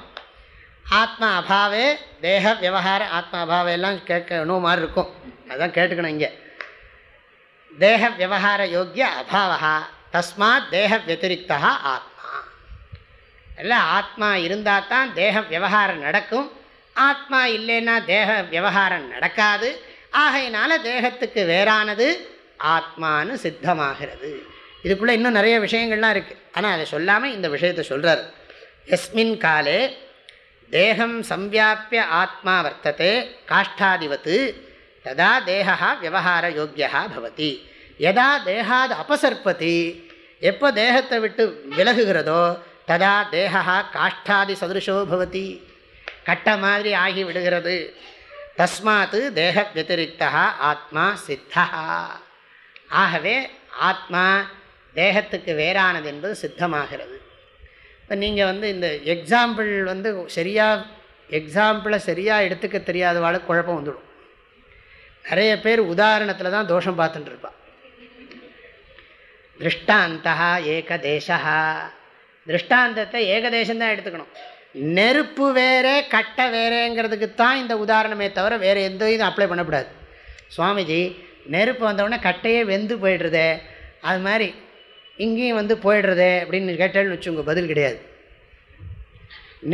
ஆத்மா அபாவே தேக வியவகார ஆத்மா அபாவே எல்லாம் கேட்கணும் மாதிரி இருக்கும் அதான் கேட்டுக்கணும் இங்கே. தேக வியவகார யோக்கிய அபாவா தஸ்மாத் தேக வத்திரிக்தா ஆத்மா. இல்லை ஆத்மா இருந்தால் தான் தேக விவகாரம் நடக்கும். ஆத்மா இல்லைன்னா தேக விவகாரம் நடக்காது. ஆகையினால தேகத்துக்கு வேறானது ஆத்மானு சித்தமாகிறது. இதுக்குள்ளே இன்னும் நிறைய விஷயங்கள்லாம் இருக்குது ஆனால் அதை சொல்லாமல் இந்த விஷயத்தை சொல்கிறார் எஸ்மின் காலே தேகம் சம்வியாப்பிய ஆத்மா வர்த்தத்தை காஷ்டாதிவத்து ததா தேகா விவகார யோக்கியா பவதி. எதா தேகாது அபசர்ப்பதி எப்போ தேகத்தை விட்டு விலகுகிறதோ ததா தேகா காஷ்டாதி சதுருஷோ பவதி. கட்ட மாதிரி ஆகி விடுகிறது. தஸ்மாத்து தேக வத்திரிகா ஆத்மா சித்தா. ஆகவே ஆத்மா தேகத்துக்கு வேறானது என்பது சித்தமாகிறது. இப்போ நீங்கள் வந்து இந்த எக்ஸாம்பிள் வந்து சரியாக எக்ஸாம்பிளை சரியாக எடுத்துக்க தெரியாதவாளுக்கு குழப்பம் வந்துடும். நிறைய பேர் உதாரணத்தில் தான் தோஷம் பார்த்துட்டு இருப்பாள் திருஷ்டாந்தா ஏகதேசா. திருஷ்டாந்தத்தை ஏகதேசம்தான் எடுத்துக்கணும். நெருப்பு வேறே கட்டை வேறேங்கிறதுக்கு தான் இந்த உதாரணமே தவிர வேறு எந்த இதுவும் அப்ளை பண்ணக்கூடாது. சுவாமிஜி நெருப்பு வந்தவுடனே கட்டையே வெந்து போய்டுறதே அது மாதிரி இங்கேயும் வந்து போயிடுறதே அப்படின்னு கேட்டேன்னு வச்சுங்க பதில் கிடையாது.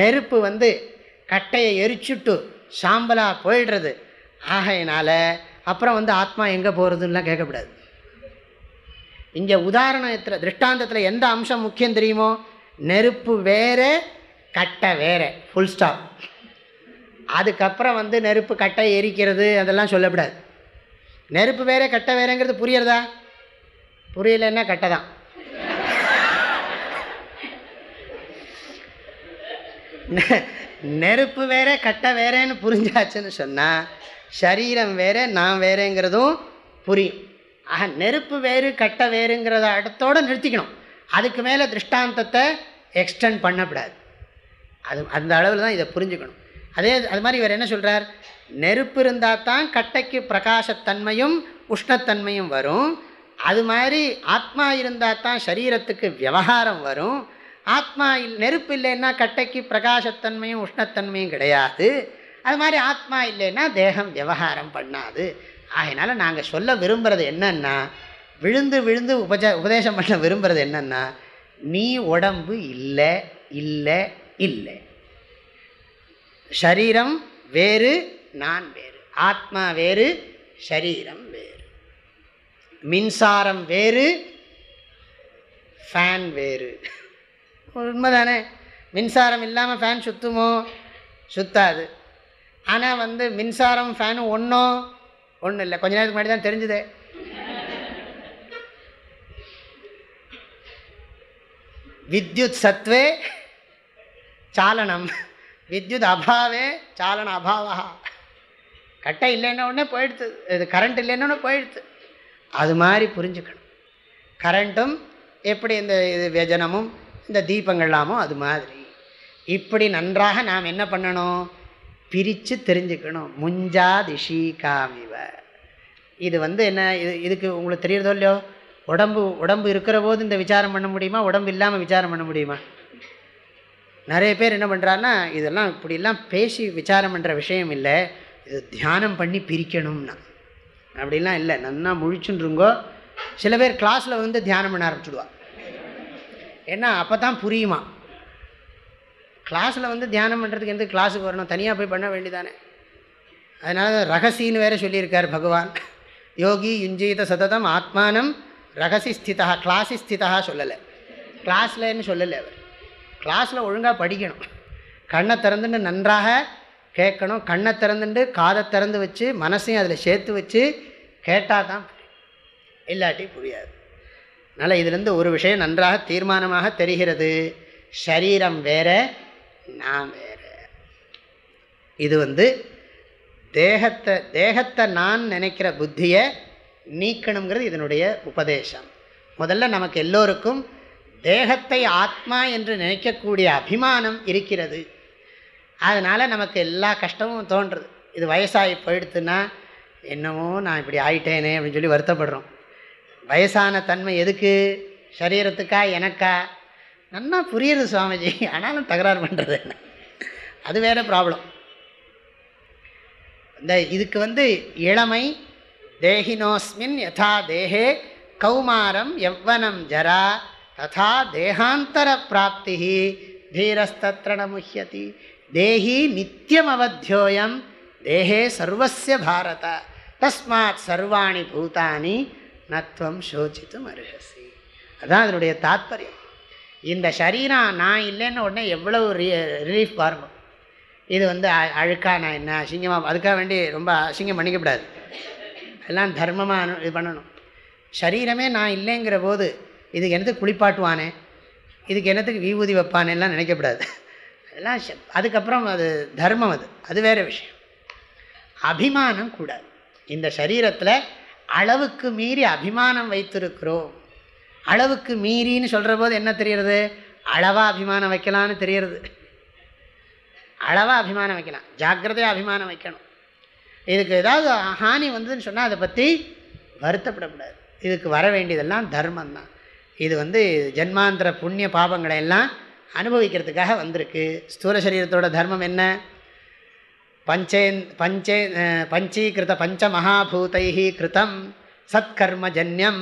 நெருப்பு வந்து கட்டையை எரிச்சுட்டு சாம்பலாக போயிடுறது. ஆகையினால் அப்புறம் வந்து ஆத்மா எங்கே போகிறதுன்னெலாம் கேட்கக்கூடாது. இங்கே உதாரணத்தில் திருஷ்டாந்தத்தில் எந்த அம்சம் முக்கியம் தெரியுமோ? நெருப்பு வேறு கட்டை வேறு ஃபுல் ஸ்டாப் அதுக்கப்புறம் வந்து நெருப்பு கட்டை எரிக்கிறது அதெல்லாம் சொல்லக்கூடாது நெருப்பு வேறே கட்டை வேறுங்கிறது புரியறதா? புரியலைன்னா கட்டை தான். நெருப்பு வேற கட்டை வேறேன்னு புரிஞ்சாச்சுன்னு சொன்னால் சரீரம் வேறு நான் வேறேங்கிறதும் புரியும். ஆக நெருப்பு வேறு கட்டை வேறுங்கிறத இடத்தோடு நிறுத்திக்கணும். அதுக்கு மேலே திருஷ்டாந்தத்தை எக்ஸ்டெண்ட் பண்ணக்கூடாது அது அந்த அளவில் தான் இதை புரிஞ்சுக்கணும். அதே அது மாதிரி இவர் என்ன சொல்கிறார் நெருப்பு இருந்தால் தான் கட்டைக்கு பிரகாசத்தன்மையும் உஷ்ணத்தன்மையும் வரும். அது மாதிரி ஆத்மா இருந்தால் தான் சரீரத்துக்கு விவகாரம் வரும். ஆத்மா நெருப்பு இல்லைன்னா கட்டைக்கு பிரகாசத்தன்மையும் உஷ்ணத்தன்மையும் கிடையாது. அது மாதிரி ஆத்மா இல்லைன்னா தேகம் விவகாரம் பண்ணாது. அதனால் நாங்கள் சொல்ல விரும்புகிறது என்னென்னா விழுந்து விழுந்து உபஜ உபதேசம் பண்ண விரும்புகிறது என்னென்னா நீ உடம்பு இல்லை இல்லை இல்லை. ஷரீரம் வேறு நான் வேறு. ஆத்மா வேறு ஷரீரம் வேறு. மின்சாரம் வேறு ஃபேன் வேறு. உண்மைதானே? மின்சாரம் இல்லாமல் ஃபேன் சுற்றுமோ சுத்தாது. ஆனால் வந்து மின்சாரம் ஃபேனு ஒன்றும் ஒன்றும் இல்லை. கொஞ்ச நேரத்துக்கு முன்னாடி தான் தெரிஞ்சுதே. வித்யுத் சத்வே சாலனம். வித்யுத் அபாவே சாலன அபாவா கட்டை இல்லைன்ன உடனே போயிடுது இது கரண்ட் இல்லைன்னா போயிடுது அது மாதிரி புரிஞ்சுக்கணும். கரண்ட்டும் எப்படி இந்த இது வியஜனமும் இந்த தீபங்கள்லாமோ அது மாதிரி. இப்படி நன்றாக நாம் என்ன பண்ணணும்? பிரித்து தெரிஞ்சுக்கணும். முஞ்சா திஷி காமிவ. இது வந்து என்ன? இது இதுக்கு உங்களுக்கு தெரியறதோ இல்லையோ? உடம்பு உடம்பு இருக்கிற போது இந்த விசாரம் பண்ண முடியுமா? உடம்பு இல்லாமல் விசாரம் பண்ண முடியுமா? நிறைய பேர் என்ன பண்ணுறான்னா இதெல்லாம் இப்படிலாம் பேசி விசாரம் பண்ணுற விஷயம் இல்லை. இது தியானம் பண்ணி பிரிக்கணும்னா. அப்படிலாம் இல்லை. நன்னா முழிச்சுன்றுங்கோ சில பேர் கிளாஸில் வந்து தியானம் பண்ண ஆரம்பிச்சுடுவா. ஏன்னா அப்போ தான் புரியுமா கிளாஸில் வந்து தியானம் பண்ணுறதுக்கு எந்த கிளாஸுக்கு வரணும்? தனியாக போய் பண்ண வேண்டியதானே. அதனால் ரகசின்னு வேறு சொல்லியிருக்கார் பகவான். யோகி யுஞ்சீத சததம் ஆத்மானம் ரகசி ஸ்திதா கிளாஸி ஸ்திதா சொல்லலை கிளாஸ்லன்னு சொல்லலை அவர்? கிளாஸில் ஒழுங்காக படிக்கணும். கண்ணை திறந்துட்டு நன்றாக கேட்கணும். கண்ணை திறந்துட்டு காதை திறந்து வச்சு மனசையும் அதில் சேர்த்து வச்சு கேட்டால் தான் இல்லாட்டி புரியாது. அதனால் இதுலேருந்து ஒரு விஷயம் நன்றாக தீர்மானமாக தெரிகிறது. சரீரம் வேற நான் வேறு. இது வந்து தேகத்தை தேகத்தை நான் நினைக்கிற புத்தியை நீக்கணுங்கிறது இதனுடைய உபதேசம். முதல்ல நமக்கு எல்லோருக்கும் தேகத்தை ஆத்மா என்று நினைக்கக்கூடிய அபிமானம் இருக்கிறது. அதனால் நமக்கு எல்லா கஷ்டமும் தோன்றுறது இது வயசாகி போயிடுத்துன்னா என்னமோ நான் இப்படி ஆயிட்டேனே அப்படின்னு சொல்லி வருத்தப்படுறோம். வயசான தன்மை எதுக்கு? சரீரத்துக்கா எனக்கா? நன்னா புரியுது சுவாமிஜி. ஆனாலும் தகராறு பண்ணுறது என்ன? அது வேறு ப்ராப்ளம் இந்த இதுக்கு வந்து இளமை தேகினோஸ்மின் யதா தேகே கௌமாரம் எவ்வனம் ஜரா ததா தேகாந்தர பிராப்தி தீரஸ்தத்திர நமுஹ்யதி தேஹி நித்தியம் அவத்தியோயம் தேகே சர்வசிய பாரத தஸ்மாத் சர்வாணி பூதானி நத்வம் சோச்சித்தும் அருகசி அதான் அதனுடைய தாத்பரியம். இந்த சரீரம் நான் இல்லைன்னு உடனே எவ்வளவு ரிலீஃப் பாருங்க. இது வந்து அ- அழுக்கா நான் என்ன அசிங்கமாக அதுக்காக வேண்டி ரொம்ப அசிங்கம் பண்ணிக்கப்படாது எல்லாம் தர்மமாக இது பண்ணணும். சரீரமே நான் இல்லைங்கிற போது இதுக்கு என்னத்துக்கு குளிப்பாட்டுவானே? இதுக்கு என்னத்துக்கு விபூதி வைப்பானேலாம் நினைக்கப்படாது எல்லாம் அதுக்கப்புறம் அது தர்மம் அது. அது வேறு விஷயம். அபிமானம் கூடாது. இந்த சரீரத்தில் அளவுக்கு மீறி அபிமானம் வைத்திருக்கிறோம். அளவுக்கு மீறின்னு சொல்கிற போது என்ன தெரிகிறது அளவாக அபிமானம் வைக்கலான்னு தெரிகிறது அளவாக அபிமானம் வைக்கலாம். ஜாக்கிரதையாக அபிமானம் வைக்கணும். இதுக்கு ஏதாவது ஹானி வந்ததுன்னு சொன்னால் அதை பற்றி வருத்தப்படக்கூடாது. இதுக்கு வர வேண்டியதெல்லாம் தர்மம் தான் இது வந்து ஜென்மாந்திர புண்ணிய பாபங்களை எல்லாம் அனுபவிக்கிறதுக்காக வந்திருக்கு. ஸ்தூல சரீரத்தோட தர்மம் என்ன? பஞ்சே பஞ்சே பஞ்சீகிருத பஞ்ச மகாபூதை கிருத்தம் சத்கர்மஜன்யம்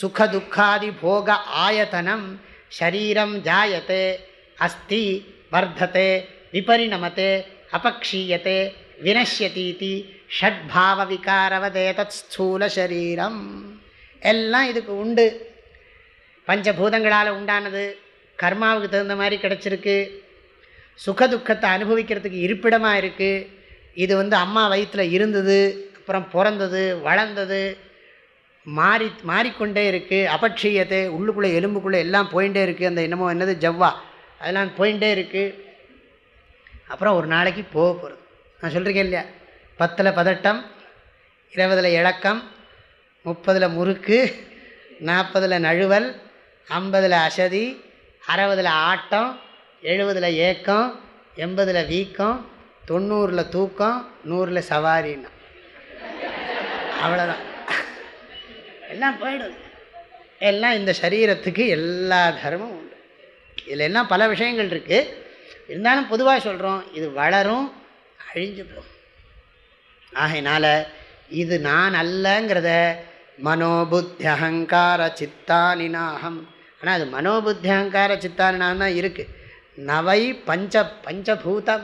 சுகதுக்காதி போக ஆயத்தனம் ஷரீரம் ஜாயத்தே அஸ்தி வர்த்தத்தை விபரிணமத்தே அபக்ஷீயத்தை வினஷ்யதீதி ஷட்பாவ விகாரவதே தத் ஸ்தூல சரீரம். எல்லாம் இதுக்கு உண்டு. பஞ்சபூதங்களால் உண்டானது கர்மாவுக்கு தகுந்த மாதிரி கிடச்சிருக்கு. சுகதுக்கத்தை அனுபவிக்கிறதுக்கு இருப்பிடமாக இருக்குது இது வந்து அம்மா வயிற்றில் இருந்தது அப்புறம் பிறந்தது வளர்ந்தது மாறி மாறிக்கொண்டே இருக்குது அபட்சியத்தை உள்ளுக்குள்ளே எலும்புக்குள்ளே எல்லாம் போயிட்டே இருக்குது அந்த என்னமோ என்னது ஜவ்வா. அதெல்லாம் போயிட்டே இருக்குது அப்புறம் ஒரு நாளைக்கு போக போகிறது நான் சொல்கிறேன் இல்லையா? பத்தில் பதட்டம் இருபதில் இழக்கம் முப்பதில் முறுக்கு நாற்பதில் நழுவல் ஐம்பதில் அசதி அறுபதில் ஆட்டம் எழுபதில் ஏக்கம் எண்பதில் வீக்கம் தொண்ணூறில் தூக்கம் நூறில் சவாரின்னா. அவ்வளோதான் எல்லாம் போயிடும். எல்லாம் இந்த சரீரத்துக்கு எல்லா தர்மமும் உண்டு. இதில் எல்லாம் பல விஷயங்கள் இருக்குது இருந்தாலும் பொதுவாக சொல்கிறோம் இது வளரும் அழிஞ்சு போகும். ஆகையினால் இது நான் அல்லங்கிறத மனோபுத்தி அகங்கார சித்தானினாகம் ஆனால் அது மனோபுத்தியங்கார அகங்கார தான் இருக்குது நவை பஞ்ச பஞ்சபூதம்.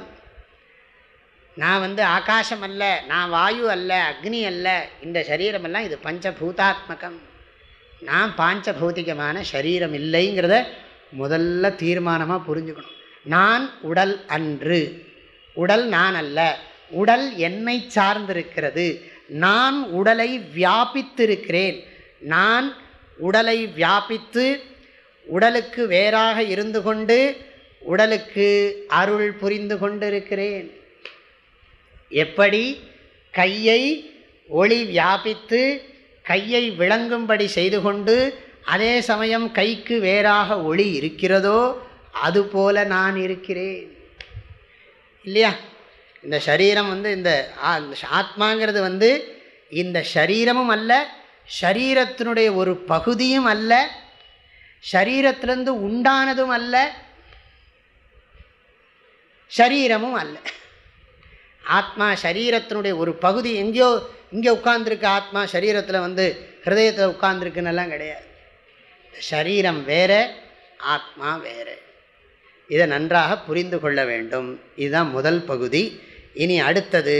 நான் வந்து ஆகாசம் அல்ல நான் வாயு அல்ல அக்னி அல்ல இந்த சரீரமெல்லாம் இது பஞ்சபூதாத்மகம். நான் பாஞ்சபௌதிகமான சரீரம் இல்லைங்கிறத முதல்ல தீர்மானமாக புரிஞ்சுக்கணும். நான் உடல் அன்று. உடல் நான் அல்ல. உடல் என்னை சார்ந்திருக்கிறது. நான் உடலை வியாபித்திருக்கிறேன். நான் உடலை வியாபித்து உடலுக்கு வேறாக இருந்து கொண்டு உடலுக்கு அருள் புரிந்து கொண்டிருக்கிறேன். எப்படி? கையை ஒளி வியாபித்து கையை விளங்கும்படி செய்து கொண்டு அதே சமயம் கைக்கு வேறாக ஒளி இருக்கிறதோ அதுபோல நான் இருக்கிறேன். இல்லையா? இந்த சரீரம் வந்து இந்த இந்த ஆத்மாங்கிறது வந்து இந்த சரீரமும் அல்ல சரீரத்தினுடைய ஒரு பகுதியும் அல்ல ஷரீரத்திலேருந்து உண்டானதும் அல்ல சரீரமும் அல்ல. ஆத்மா சரீரத்தினுடைய ஒரு பகுதி எங்கேயோ இங்கே உட்கார்ந்துருக்கு ஆத்மா சரீரத்தில் வந்து ஹிருதயத்தில் உட்கார்ந்துருக்குன்னெல்லாம் கிடையாது. சரீரம் வேற ஆத்மா வேறு. இதை நன்றாக புரிந்து கொள்ள வேண்டும். இதுதான் முதல் பகுதி. இனி அடுத்தது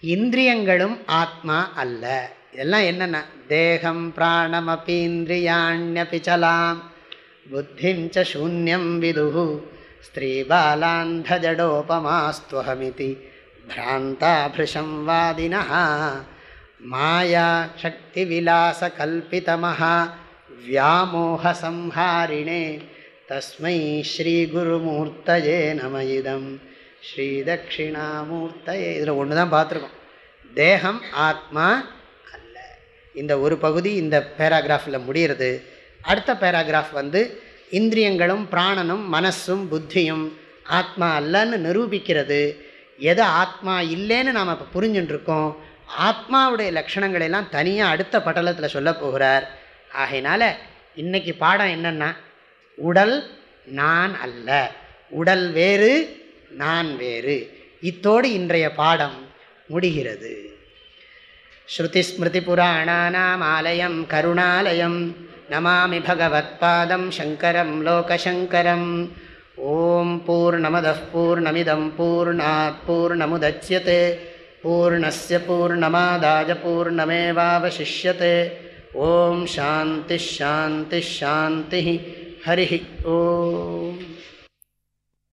இந்திரியங்களும் ஆத்மா அல்ல. இதெல்லாம் என்னென்ன தேகம் பிராணமபீந்திரியாண்யபிச்சலாம் புத்திம் ச சூன்யம் விது ஸ்திரீபாலாந்தஜடோபமாஸ்துவமிதி பிராந்தாபிருஷம் வாதினா மாயா சக்திவிலாசகல்பிதமஹா வியாமோகசம்ஹாரிணே தஸ்மை ஸ்ரீகுருமூர்த்தயே நம இதம் ஸ்ரீதக்ஷிணாமூர்த்தயே இதில் ஒன்று தான் பார்த்துருக்கோம் தேகம் ஆத்மா அல்ல இந்த ஒரு பகுதி இந்த பேராகிராஃபில் முடிகிறது. அடுத்த பேராகிராஃப் வந்து இந்திரியங்களும் பிராணனும் மனசும் புத்தியும் ஆத்மா அல்லன்னு நிரூபிக்கிறது. எது ஆத்மா இல்லைன்னு நாம் இப்போ புரிஞ்சுட்டுருக்கோம் ஆத்மாவுடைய லட்சணங்களை எல்லாம் தனியாக அடுத்த பட்டலத்தில் சொல்ல போகிறார். ஆகையினால இன்றைக்கி பாடம் என்னென்னா உடல் நான் அல்ல. உடல் வேறு நான் வேறு. இத்தோடு இன்றைய பாடம் முடிகிறது. ஸ்ருதிஸ்மிருதிபுராணானாமாலயம் கருணாலயம். நமாமி பகவத்பாதம் சங்கரம் லோகசங்கரம். ஓம் பூர்ணமத பூர்ணமிதம் பூர்ணாத் பூர்ணமுதட்சியते பூர்ணஸ்ய பூர்ணமாதாஜ பூர்ணமேவாவசிஷ்யते ஓம் சாந்தி ஷாந்தி ஷாந்தி ஹரி ஓம்.